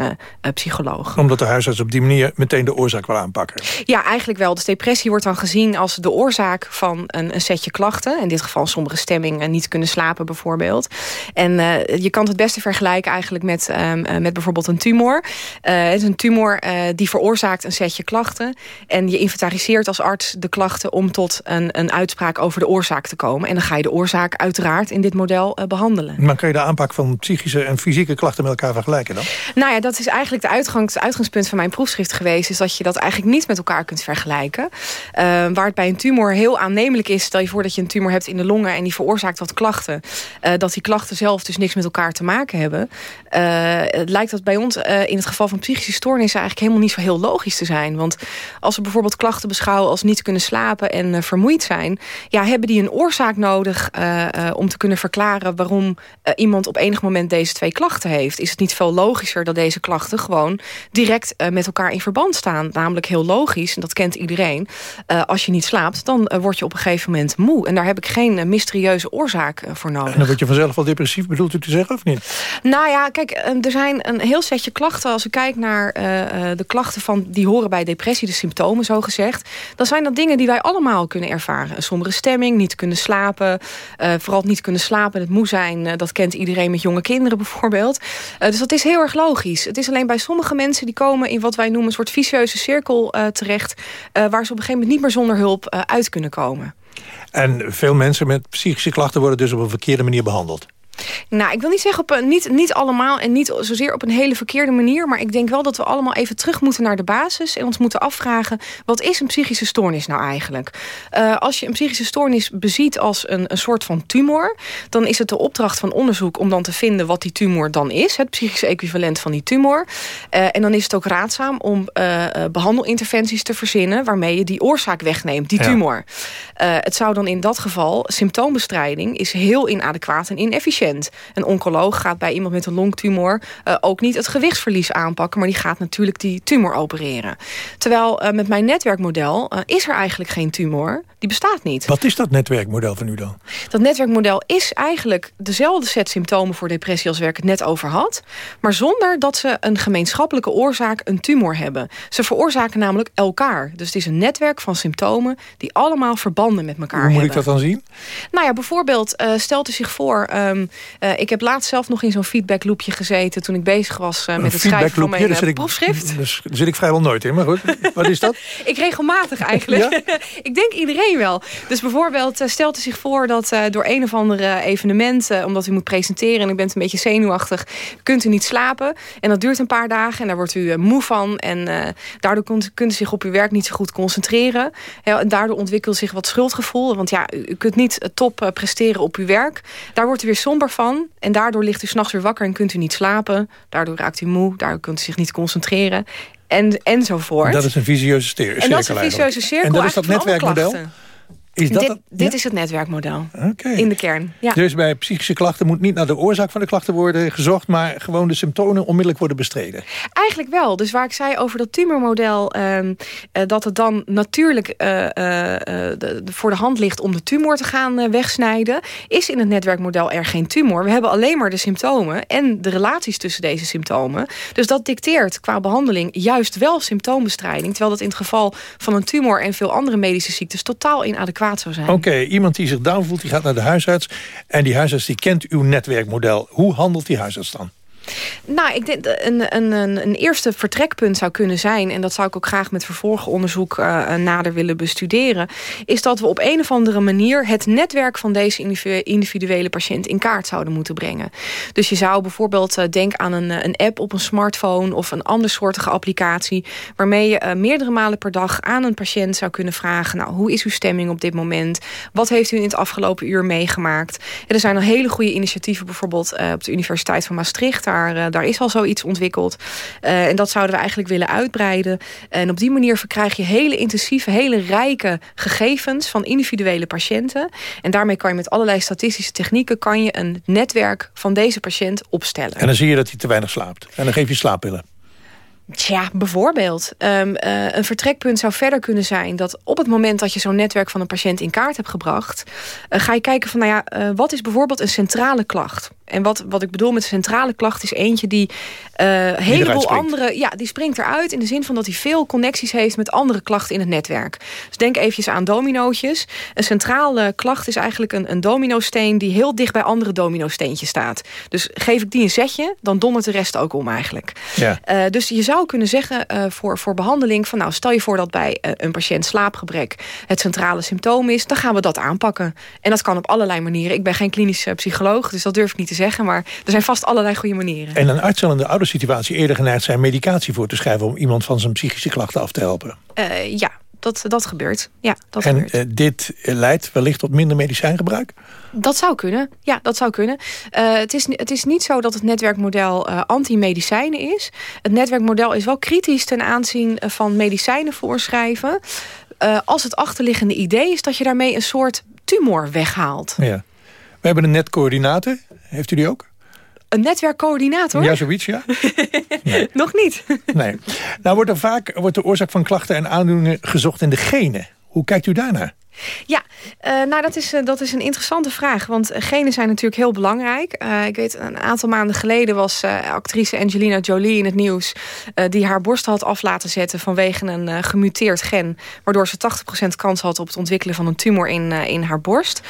psycholoog. Omdat de huisarts op die manier meteen de oorzaak wil aanpakken. Ja, eigenlijk wel. Dus depressie wordt dan gezien als de oorzaak van een, een setje klachten. In dit geval sommige stemming niet kunnen slapen bijvoorbeeld. En uh, je kan het beste vergelijken eigenlijk met, um, met bijvoorbeeld een tumor. Uh, het is een tumor uh, die veroorzaakt een setje klachten. En je inventariseert als arts de klachten om tot een, een uitspraak over de oorzaak te komen. En dan ga je de oorzaak uiteraard in dit model behandelen. Maar kan je de aanpak van psychische en fysieke klachten met elkaar vergelijken dan? Nou ja, dat is eigenlijk de uitgangs, het uitgangspunt van mijn proefschrift geweest. Is dat je dat eigenlijk niet met elkaar kunt vergelijken. Uh, waar het bij een tumor heel aannemelijk is... stel je voor dat je een tumor hebt in de longen... en die veroorzaakt wat klachten. Uh, dat die klachten zelf dus niks met elkaar te maken hebben. Uh, het lijkt dat bij ons in het geval van psychische stoornissen... eigenlijk helemaal niet zo heel logisch te zijn. Want als we bijvoorbeeld klachten beschouwen... als niet kunnen slapen en vermoeid zijn... ja, hebben die een oorzaak nodig om te kunnen verklaren... waarom iemand op enig moment deze twee klachten heeft. Is het niet veel logischer dat deze klachten gewoon direct met elkaar in verband staan? Namelijk heel logisch, en dat kent iedereen... Uh, als je niet slaapt, dan uh, word je op een gegeven moment moe. En daar heb ik geen uh, mysterieuze oorzaak voor nodig. En dan word je vanzelf wel depressief, bedoelt u te zeggen, of niet? Nou ja, kijk, er zijn een heel setje klachten. Als ik kijk naar de klachten van, die horen bij depressie, de symptomen zo gezegd... dan zijn dat dingen die wij allemaal kunnen ervaren. Een sombere stemming, niet kunnen slapen. vooral niet kunnen slapen, het moe zijn. dat kent iedereen met jonge kinderen bijvoorbeeld. dus dat is heel erg logisch. Het is alleen bij sommige mensen die komen in wat wij noemen... een soort vicieuze cirkel terecht... Uh, waar ze op een gegeven moment niet meer zonder hulp uh, uit kunnen komen. En veel mensen met psychische klachten worden dus op een verkeerde manier behandeld. Nou, ik wil niet zeggen op een, niet, niet allemaal en niet zozeer op een hele verkeerde manier. Maar ik denk wel dat we allemaal even terug moeten naar de basis. En ons moeten afvragen, wat is een psychische stoornis nou eigenlijk? Uh, als je een psychische stoornis beziet als een, een soort van tumor... dan is het de opdracht van onderzoek om dan te vinden wat die tumor dan is. Het psychische equivalent van die tumor. Uh, en dan is het ook raadzaam om uh, behandelinterventies te verzinnen... waarmee je die oorzaak wegneemt, die tumor. Ja. het zou dan in dat geval, symptoombestrijding... is heel inadequaat en inefficiënt een oncoloog gaat bij iemand met een longtumor uh, ook niet het gewichtsverlies aanpakken... maar die gaat natuurlijk die tumor opereren. Terwijl uh, met mijn netwerkmodel uh, is er eigenlijk geen tumor. Die bestaat niet. Wat is dat netwerkmodel van u dan? Dat netwerkmodel is eigenlijk dezelfde set symptomen voor depressie... als waar ik het net over had. Maar zonder dat ze een gemeenschappelijke oorzaak, een tumor hebben. Ze veroorzaken namelijk elkaar. Dus het is een netwerk van symptomen... die allemaal verbanden met elkaar hebben. Hoe moet ik dat dan zien? Nou ja, bijvoorbeeld stelt u zich voor... Um, uh, ik heb laatst zelf nog in zo'n feedbackloopje gezeten... toen ik bezig was uh, met het schrijven van mijn uh, proefschrift. Ik, dus, daar zit ik vrijwel nooit in, maar goed. Wat is dat? ik regelmatig eigenlijk. ik denk iedereen wel. Dus bijvoorbeeld stelt u zich voor dat door een of andere evenement... omdat u moet presenteren en u bent een beetje zenuwachtig... kunt u niet slapen. En dat duurt een paar dagen en daar wordt u moe van. En daardoor kunt, kunt u zich op uw werk niet zo goed concentreren. Ja, en daardoor ontwikkelt zich wat schuldgevoel. Want ja, u, u kunt niet top presteren op uw werk. Daar wordt u weer somber van. En daardoor ligt u s'nachts weer wakker en kunt u niet slapen. Daardoor raakt u moe, daardoor kunt u zich niet concentreren. En, enzovoort. Dat is een visieuze cirkel En dat is een visieuze cirkel. En dat is dat netwerkmodel? Is dat dit, dit is het netwerkmodel. Okay. In de kern. Ja. Dus bij psychische klachten moet niet naar de oorzaak van de klachten worden gezocht... maar gewoon de symptomen onmiddellijk worden bestreden. Eigenlijk wel. Dus waar ik zei over dat tumormodel... Uh, dat het dan natuurlijk uh, uh, de, voor de hand ligt om de tumor te gaan wegsnijden... is in het netwerkmodel er geen tumor. We hebben alleen maar de symptomen en de relaties tussen deze symptomen. Dus dat dicteert qua behandeling juist wel symptoombestrijding... terwijl dat in het geval van een tumor en veel andere medische ziektes... totaal inadequaat zijn. Oké, iemand die zich down voelt, die gaat naar de huisarts. En die huisarts die kent uw netwerkmodel. Hoe handelt die huisarts dan? Nou, ik denk een, een, een, eerste vertrekpunt zou kunnen zijn... en dat zou ik ook graag met vervolgonderzoek uh, nader willen bestuderen... is dat we op een of andere manier het netwerk van deze individuele patiënt in kaart zouden moeten brengen. Dus je zou bijvoorbeeld uh, denk aan een, een app op een smartphone... of een andersoortige applicatie... waarmee je meerdere malen per dag aan een patiënt zou kunnen vragen... nou, hoe is uw stemming op dit moment? Wat heeft u in het afgelopen uur meegemaakt? er zijn al hele goede initiatieven bijvoorbeeld op de Universiteit van Maastricht Daar, uh, daar is al zoiets ontwikkeld. Uh, en dat zouden we eigenlijk willen uitbreiden. En op die manier verkrijg je hele intensieve, hele rijke gegevens van individuele patiënten. En daarmee kan je met allerlei statistische technieken kan je een netwerk van deze patiënt opstellen. En dan zie je dat hij te weinig slaapt. En dan geef je slaappillen. Tja, bijvoorbeeld. Um, uh, een vertrekpunt zou verder kunnen zijn... dat op het moment dat je zo'n netwerk van een patiënt in kaart hebt gebracht... Uh, ga je kijken van, nou ja, uh, wat is bijvoorbeeld een centrale klacht? En wat, wat ik bedoel met centrale klacht is eentje die een heleboel andere... Ja, die springt eruit in de zin van dat hij veel connecties heeft... met andere klachten in het netwerk. Dus denk eventjes aan dominootjes. Een centrale klacht is eigenlijk een, een dominosteen... die heel dicht bij andere dominosteentjes staat. Dus geef ik die een zetje, dan dondert de rest ook om eigenlijk. Ja. dus je zou kunnen zeggen uh, voor, voor behandeling... van nou, stel je voor dat bij uh, een patiënt slaapgebrek het centrale symptoom is... dan gaan we dat aanpakken. En dat kan op allerlei manieren. Ik ben geen klinische psycholoog, dus dat durf ik niet te zeggen... maar er zijn vast allerlei goede manieren. En een arts zal in de oude situatie eerder geneigd zijn... medicatie voor te schrijven om iemand van zijn psychische klachten af te helpen. Uh, ja, dat, dat gebeurt. Ja, dat en gebeurt. Uh, dit leidt wellicht tot minder medicijngebruik? Dat zou kunnen. Ja, dat zou kunnen. Uh, het, is, het is niet zo dat het netwerkmodel uh, anti-medicijnen is. Het netwerkmodel is wel kritisch ten aanzien van medicijnen voorschrijven. als het achterliggende idee is dat je daarmee een soort tumor weghaalt. Ja. We hebben een netcoördinator. Heeft u die ook? Een netwerkcoördinator? Ja, zoiets, ja. Nee. Nog niet. nee. Nou wordt er vaak wordt de oorzaak van klachten en aandoeningen gezocht in de genen. Hoe kijkt u daarnaar? Ja, uh, nou dat is, uh, dat is een interessante vraag. Want genen zijn natuurlijk heel belangrijk. Ik weet, een aantal maanden geleden was actrice Angelina Jolie in het nieuws... die haar borst had af laten zetten vanwege een gemuteerd gen... waardoor ze 80% kans had op het ontwikkelen van een tumor in, in haar borst.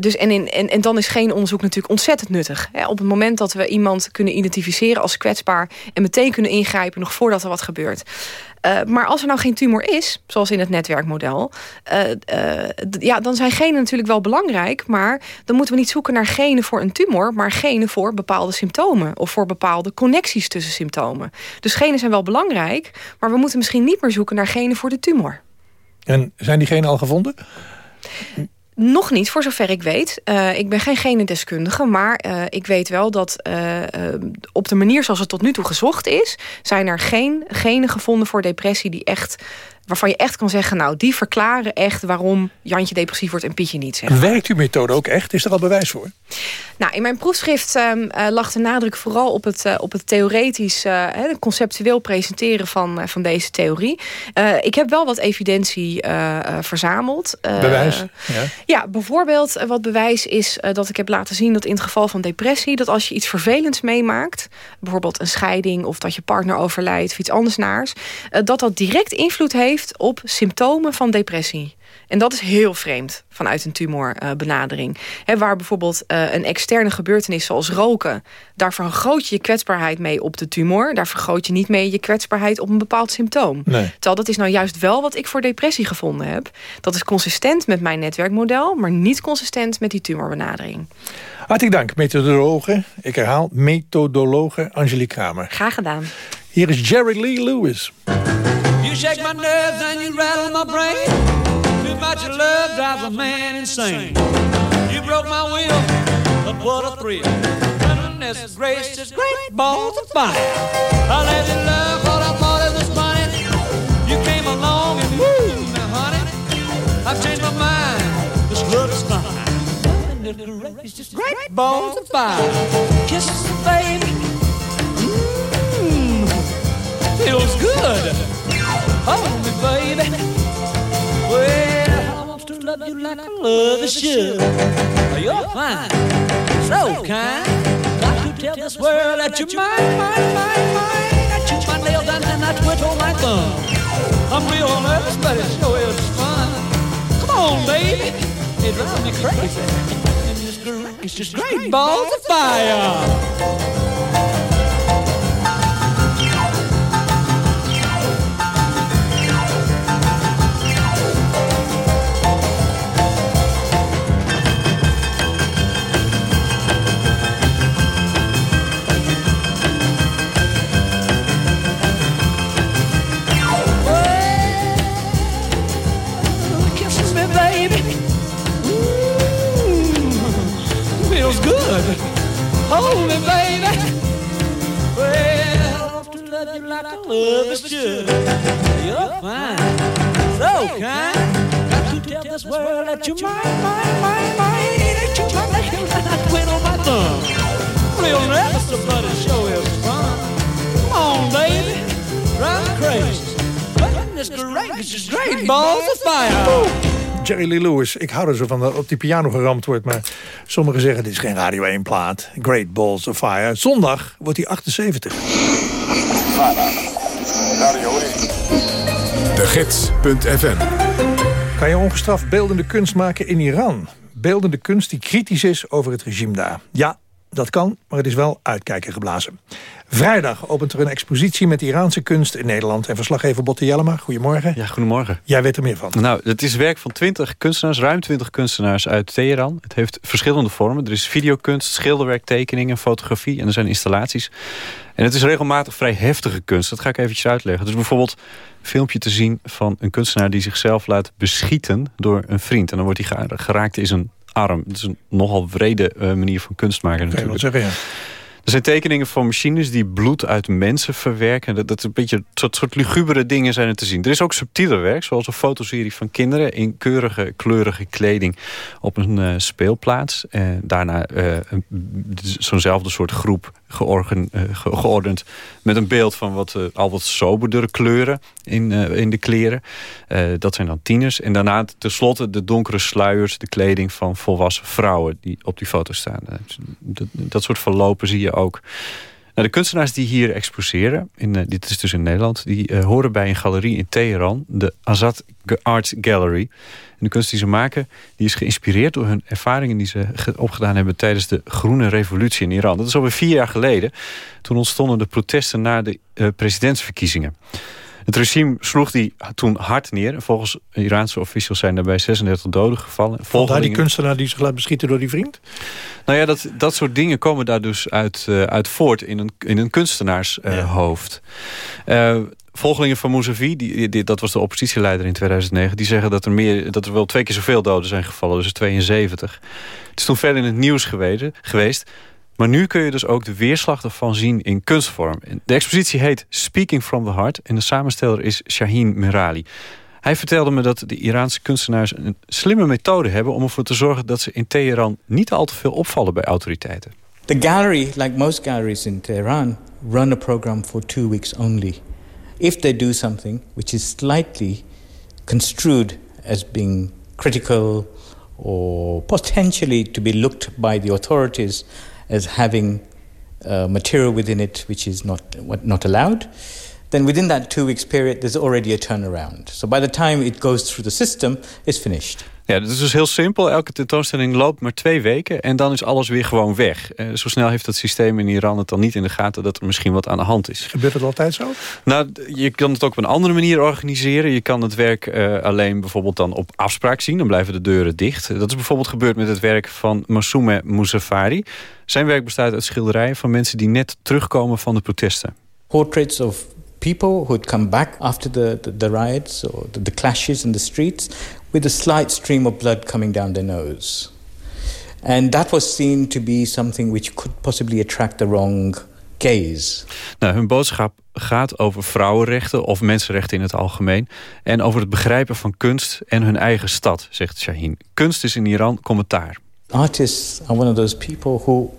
dus en, in, en, en dan is genonderzoek natuurlijk ontzettend nuttig. Hè? Op het moment dat we iemand kunnen identificeren als kwetsbaar... en meteen kunnen ingrijpen nog voordat er wat gebeurt... Maar als er nou geen tumor is, zoals in het netwerkmodel... Uh, ja, dan zijn genen natuurlijk wel belangrijk... maar dan moeten we niet zoeken naar genen voor een tumor... maar genen voor bepaalde symptomen... of voor bepaalde connecties tussen symptomen. Dus genen zijn wel belangrijk... maar we moeten misschien niet meer zoeken naar genen voor de tumor. En zijn die genen al gevonden? Nog niet, voor zover ik weet. Uh, ik ben geen genendeskundige, maar uh, ik weet wel dat uh, op de manier zoals het tot nu toe gezocht is... zijn er geen genen gevonden voor depressie die echt waarvan je echt kan zeggen... nou, die verklaren echt waarom Jantje depressief wordt en Pietje niet. Zeg. Werkt uw methode ook echt? Is er al bewijs voor? Nou, in mijn proefschrift um, uh, lag de nadruk vooral op het, uh, op het theoretisch... Uh, conceptueel presenteren van, van deze theorie. ik heb wel wat evidentie verzameld. bewijs? Ja. ja, bijvoorbeeld wat bewijs is dat ik heb laten zien... dat in het geval van depressie... dat als je iets vervelends meemaakt... bijvoorbeeld een scheiding of dat je partner overlijdt... of iets anders naars... dat dat direct invloed heeft op symptomen van depressie. En dat is heel vreemd vanuit een tumorbenadering. Uh, waar bijvoorbeeld uh, een externe gebeurtenis zoals roken... daar vergroot je je kwetsbaarheid mee op de tumor. Daar vergroot je niet mee je kwetsbaarheid op een bepaald symptoom. Nee. Terwijl dat is nou juist wel wat ik voor depressie gevonden heb. Dat is consistent met mijn netwerkmodel... maar niet consistent met die tumorbenadering. Hartelijk dank, methodologe. Ik herhaal, methodologe Angelique Kramer. Graag gedaan. Hier is Jerry Lee Lewis. You shake my nerves and you rattle my brain. Too much love drives a man insane. You broke my will, but what a thrill. Goodness gracious, great balls of fire. I let you love what I thought it was funny. You came along and woo, now honey, I've changed my mind. This love is fine. Gracious, great balls of fire. Kisses, baby. Mmm, feels good. Hold me, baby. Well, I want to love you like a lover should. You're fine, so kind. Got to tell this world that you're mine, mine, mine, mine. I chew my nails down and I twiddle my thumb. I'm real nervous, but it sure is fun. Come on, baby. It drives me crazy. And this great, it's just great balls of fire. hold me, baby. Well, to love you like I love is true. You're fine, so kind. Got to tell this world that you're mine, mine, mine, mine. That you're mine, that you're mine. I quit on my thumb. Real never so bloody show is fun. Come on, baby, drive crazy. But this great, this is great balls of fire. Jerry Lee Lewis. Ik hou er zo van dat op die piano geramd wordt. Maar sommigen zeggen dit is geen Radio 1 plaat. Great Balls of Fire. Zondag wordt hij 78. De Gids.fm Kan je ongestraft beeldende kunst maken in Iran? Beeldende kunst die kritisch is over het regime daar. Ja, dat kan, maar het is wel uitkijken geblazen. Vrijdag opent er een expositie met Iraanse kunst in Nederland. En verslaggever Botte Jellema, goedemorgen. Ja, goedemorgen. Jij weet er meer van. Nou, het is werk van 20 kunstenaars, ruim 20 kunstenaars uit Teheran. Het heeft verschillende vormen. Er is videokunst, schilderwerk, tekeningen, fotografie en er zijn installaties. En het is regelmatig vrij heftige kunst. Dat ga ik eventjes uitleggen. Dus bijvoorbeeld een filmpje te zien van een kunstenaar... die zichzelf laat beschieten door een vriend. En dan wordt hij geraakt in zijn arm. Het is een nogal wrede uh, manier van kunst maken natuurlijk. Zeggen, ja. Er zijn tekeningen van machines die bloed uit mensen verwerken. Dat, dat een beetje soort, soort lugubere dingen zijn er te zien. Er is ook subtieler werk, zoals een fotoserie van kinderen... in keurige, kleurige kleding op een uh, speelplaats. En daarna uh, zo'nzelfde soort groep ge geordend... met een beeld van wat, al wat soberdere kleuren in, in de kleren. dat zijn dan tieners. En daarna tenslotte de donkere sluiers, de kleding van volwassen vrouwen... die op die foto staan. Dat, dat soort verlopen zie je ook. Nou, de kunstenaars die hier exposeren, in, uh, dit is dus in Nederland... die uh, horen bij een galerie in Teheran, de Azad Art Gallery. En de kunst die ze maken, die is geïnspireerd door hun ervaringen... die ze opgedaan hebben tijdens de Groene Revolutie in Iran. Dat is alweer vier jaar geleden. Toen ontstonden de protesten na de uh, presidentsverkiezingen. Het regime sloeg die toen hard neer. En volgens Iraanse officials zijn daarbij 36 doden gevallen. Volgens die kunstenaar die zich laat beschieten door die vriend? Nou ja, dat, dat soort dingen komen daar dus uit, uh, uit voort in een, in een kunstenaarshoofd. Ja. uh, volgelingen van Mousavi, die, die, dat was de oppositieleider in 2009... die zeggen dat er, meer, dat er wel twee keer zoveel doden zijn gevallen, dus 72. Het is toen verder in het nieuws geweest... geweest maar nu kun je dus ook de weerslag ervan zien in kunstvorm. De expositie heet Speaking from the Heart en de samensteller is Shaheen Merali. Hij vertelde me dat de Iraanse kunstenaars een slimme methode hebben... om ervoor te zorgen dat ze in Teheran niet al te veel opvallen bij autoriteiten. The gallery, like most galleries in Tehran, run a program for two weeks only. If they do something which is slightly construed as being critical or potentially to be looked by the authorities as having uh, material within it which is not, not allowed, then within that two weeks period, there's already a turnaround. So by the time it goes through the system, it's finished. Ja, dat is dus heel simpel. Elke tentoonstelling loopt maar twee weken en dan is alles weer gewoon weg. Uh, zo snel heeft het systeem in Iran het dan niet in de gaten dat er misschien wat aan de hand is. Gebeurt het altijd zo? Nou, je kan het ook op een andere manier organiseren. Je kan het werk uh, alleen bijvoorbeeld dan op afspraak zien. Dan blijven de deuren dicht. Dat is bijvoorbeeld gebeurd met het werk van Masoume Moussafari. Zijn werk bestaat uit schilderijen van mensen die net terugkomen van de protesten. Portraits of people who had come back after the, the, the riots or the, the, clashes in the streets with a slight stream of blood coming down their nose. And that was seen to be something which could possibly attract the wrong gaze. Nou, hun boodschap gaat over vrouwenrechten of mensenrechten in het algemeen... en over het begrijpen van kunst en hun eigen stad, zegt Shaheen. Kunst is in Iran commentaar. Artists are one of those people who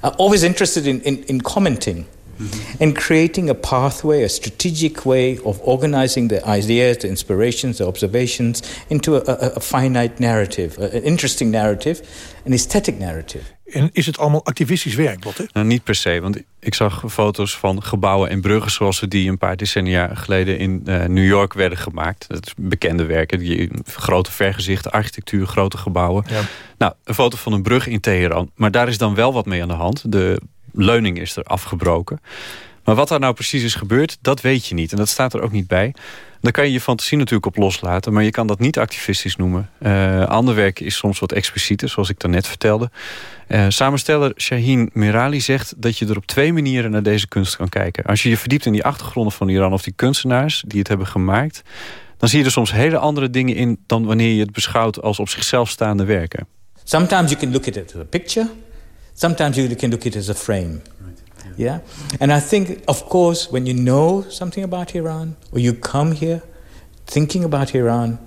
are always interested in, in, in commenting. Mm -hmm. and creating a pathway, a strategic way of organizing the ideas, the inspirations, the observations into a, a, a finite narrative, an interesting narrative, an aesthetic narrative. En is het allemaal activistisch werk, Botte? Nou, niet per se, want ik zag foto's van gebouwen en bruggen... zoals ze die een paar decennia geleden in uh, New York werden gemaakt. Dat is bekende werken, die, grote vergezichten, architectuur, grote gebouwen. Ja. Nou, een foto van een brug in Teheran. Maar daar is dan wel wat mee aan de hand. De leuning is er afgebroken. Maar wat daar nou precies is gebeurd, dat weet je niet. En dat staat er ook niet bij. Daar kan je je fantasie natuurlijk op loslaten. Maar je kan dat niet activistisch noemen. Uh, ander werk is soms wat explicieter, zoals ik daarnet vertelde. Uh, samensteller Shaheen Merali zegt dat je er op twee manieren naar deze kunst kan kijken. Als je je verdiept in die achtergronden van Iran of die kunstenaars die het hebben gemaakt... dan zie je er soms hele andere dingen in dan wanneer je het beschouwt als op zichzelf staande werken. Sometimes you can look at it as a picture... Sometimes you can look at it as a frame. Yeah? And I think, of course, when you know something about Iran, or you come here thinking about Iran,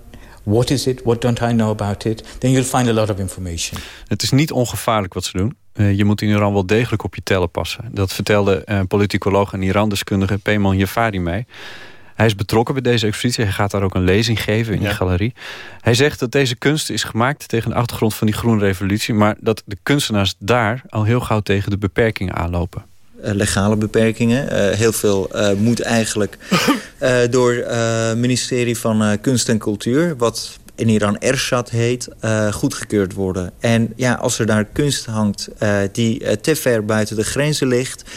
what is it, what don't I know about it, then you'll find a lot of information. Het is niet ongevaarlijk wat ze doen. Uh, je moet in Iran wel degelijk op je tellen passen. Dat vertelde uh, politicoloog en Iran-deskundige Peyman Jafari mij. Hij is betrokken bij deze expositie. Hij gaat daar ook een lezing geven in ja. de galerie. Hij zegt dat deze kunst is gemaakt tegen de achtergrond van die groene revolutie... maar dat de kunstenaars daar al heel gauw tegen de beperkingen aanlopen. Uh, legale beperkingen. Uh, heel veel uh, moet eigenlijk door het ministerie van Kunst en Cultuur... wat in Iran Ershad heet, goedgekeurd worden. En ja, als er daar kunst hangt die te ver buiten de grenzen ligt uh,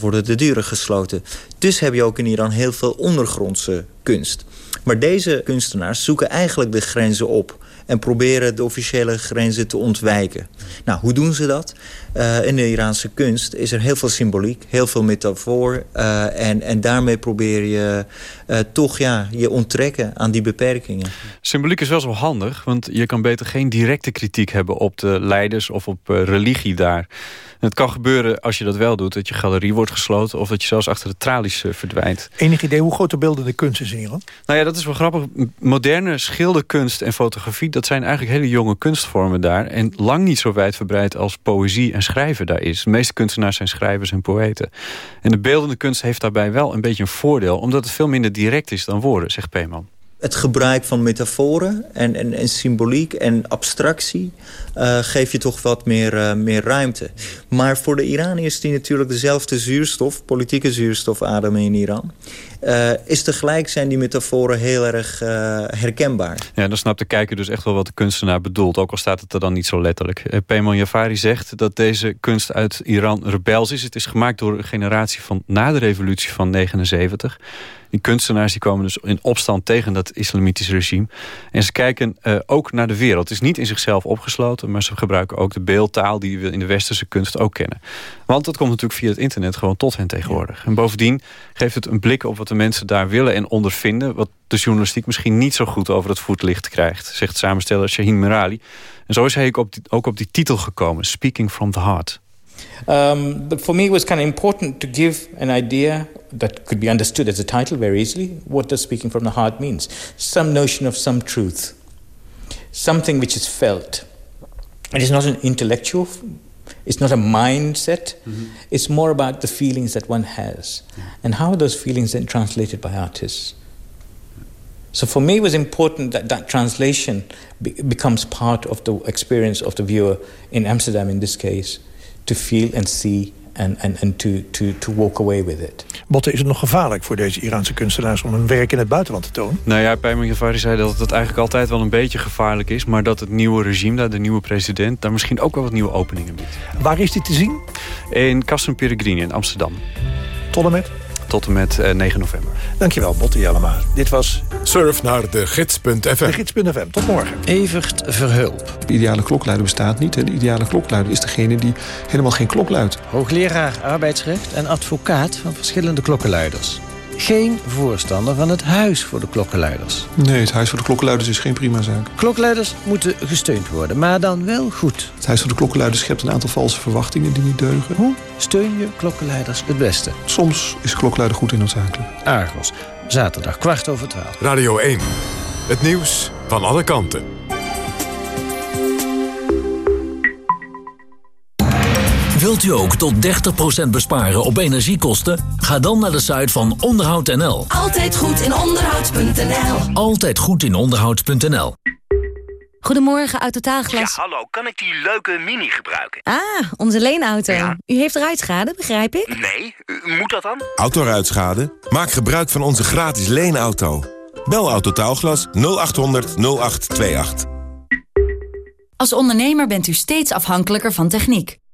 worden de deuren gesloten. Dus heb je ook in Iran heel veel ondergrondse kunst. Maar deze kunstenaars zoeken eigenlijk de grenzen op en proberen de officiële grenzen te ontwijken. Nou, hoe doen ze dat? Uh, in de Iraanse kunst is er heel veel symboliek, heel veel metafoor. Uh, en, en daarmee probeer je uh, toch ja, je onttrekken aan die beperkingen. Symboliek is wel zo handig, want je kan beter geen directe kritiek hebben op de leiders of op religie daar. het kan gebeuren als je dat wel doet, dat je galerie wordt gesloten of dat je zelfs achter de tralies verdwijnt. Enig idee hoe groot de beeldende kunst is in Iran? Nou ja, dat is wel grappig. Moderne schilderkunst en fotografie, dat zijn eigenlijk hele jonge kunstvormen daar. En lang niet zo wijdverbreid als poëzie en schrijven daar is. De meeste kunstenaars zijn schrijvers en poëten. En de beeldende kunst heeft daarbij wel een beetje een voordeel... omdat het veel minder direct is dan woorden, zegt Peeman het gebruik van metaforen en, en, symboliek en abstractie... Uh, geef je toch wat meer, uh, meer ruimte. Maar voor de Iraniërs die natuurlijk dezelfde zuurstof... politieke zuurstof ademen in Iran... Uh, is tegelijk zijn die metaforen heel erg herkenbaar. Ja, dan snapt de kijker dus echt wel wat de kunstenaar bedoelt. Ook al staat het er dan niet zo letterlijk. Uh, Peyman Jafari zegt dat deze kunst uit Iran rebels is. Het is gemaakt door een generatie van na de revolutie van 79... Die kunstenaars die komen dus in opstand tegen dat islamitische regime. En ze kijken uh, ook naar de wereld. Het is niet in zichzelf opgesloten, maar ze gebruiken ook de beeldtaal die we in de westerse kunst ook kennen. Want dat komt natuurlijk via het internet gewoon tot hen tegenwoordig. En bovendien geeft het een blik op wat de mensen daar willen en ondervinden... wat de journalistiek misschien niet zo goed over het voetlicht krijgt... zegt samensteller Shaheen Merali. En zo is hij ook op die, ook op die titel gekomen, Speaking from the Heart. Um, but for me, it was kind of important to give an idea that could be understood as a title very easily. What does speaking from the heart means? Some notion of some truth, something which is felt. It is not an intellectual. It's not a mindset. Mm-hmm. It's more about the feelings that one has, yeah. and how are those feelings then translated by artists. So for me, it was important that that translation be- becomes part of the experience of the viewer in Amsterdam, in this case to feel and see and, and, and to, to, to walk away with it. Botte, is het nog gevaarlijk voor deze Iraanse kunstenaars... om hun werk in het buitenland te tonen? Nou ja, Peyman Jafari zei dat het eigenlijk altijd wel een beetje gevaarlijk is... maar dat het nieuwe regime, daar, de nieuwe president... daar misschien ook wel wat nieuwe openingen biedt. Waar is dit te zien? In Castrum Peregrini in Amsterdam. Tot en met? Tot en met 9 eh, november. Dankjewel, Botte Jellema. Dit was... Surf naar de gids.fm. De gids.fm. Tot morgen. Evert Verhulp. De ideale klokluider bestaat niet. De ideale klokluider is degene die helemaal geen klok luidt. Hoogleraar arbeidsrecht en advocaat van verschillende klokkenluiders geen voorstander van het Huis voor de Klokkenluiders. Nee, het Huis voor de Klokkenluiders is geen prima zaak. Klokkenluiders moeten gesteund worden, maar dan wel goed. Het Huis voor de Klokkenluiders schept een aantal valse verwachtingen die niet deugen. Hoe steun je klokkenluiders het beste? Soms is klokkenluider goed en noodzakelijk. Argos, zaterdag kwart over twaalf. Radio 1, het nieuws van alle kanten. Wilt u ook tot 30% besparen op energiekosten? Ga dan naar de site van onderhoud.nl. Altijd goed in onderhoud.nl. Altijd goed in onderhoud.nl. Goedemorgen, Autotaalglas. Ja, hallo. Kan ik die leuke Mini gebruiken? Ah, onze leenauto. Ja. U heeft ruitschade, begrijp ik? Nee, moet dat dan? Autoruitschade? Maak gebruik van onze gratis leenauto. Bel Autotaalglas 0800 0828. Als ondernemer bent u steeds afhankelijker van techniek.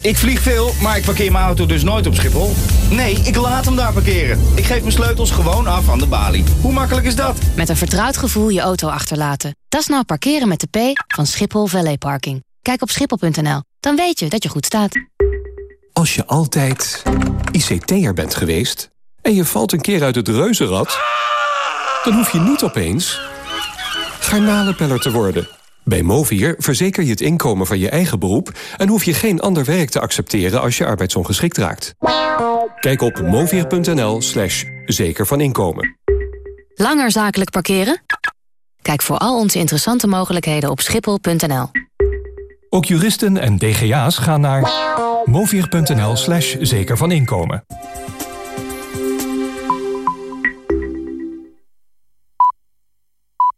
Ik vlieg veel, maar ik parkeer mijn auto dus nooit op Schiphol. Nee, ik laat hem daar parkeren. Ik geef mijn sleutels gewoon af aan de balie. Hoe makkelijk is dat? Met een vertrouwd gevoel je auto achterlaten. Dat is nou parkeren met de P van Schiphol Valley Parking. Kijk op schiphol.nl, dan weet je dat je goed staat. Als je altijd ICT'er bent geweest en je valt een keer uit het reuzenrad... dan hoef je niet opeens garnalenpeller te worden. Bij Movier verzeker je het inkomen van je eigen beroep... en hoef je geen ander werk te accepteren als je arbeidsongeschikt raakt. Kijk op movier.nl slash zeker van inkomen. Langer zakelijk parkeren? Kijk voor al onze interessante mogelijkheden op schiphol.nl. Ook juristen en DGA's gaan naar movier.nl slash zeker van inkomen.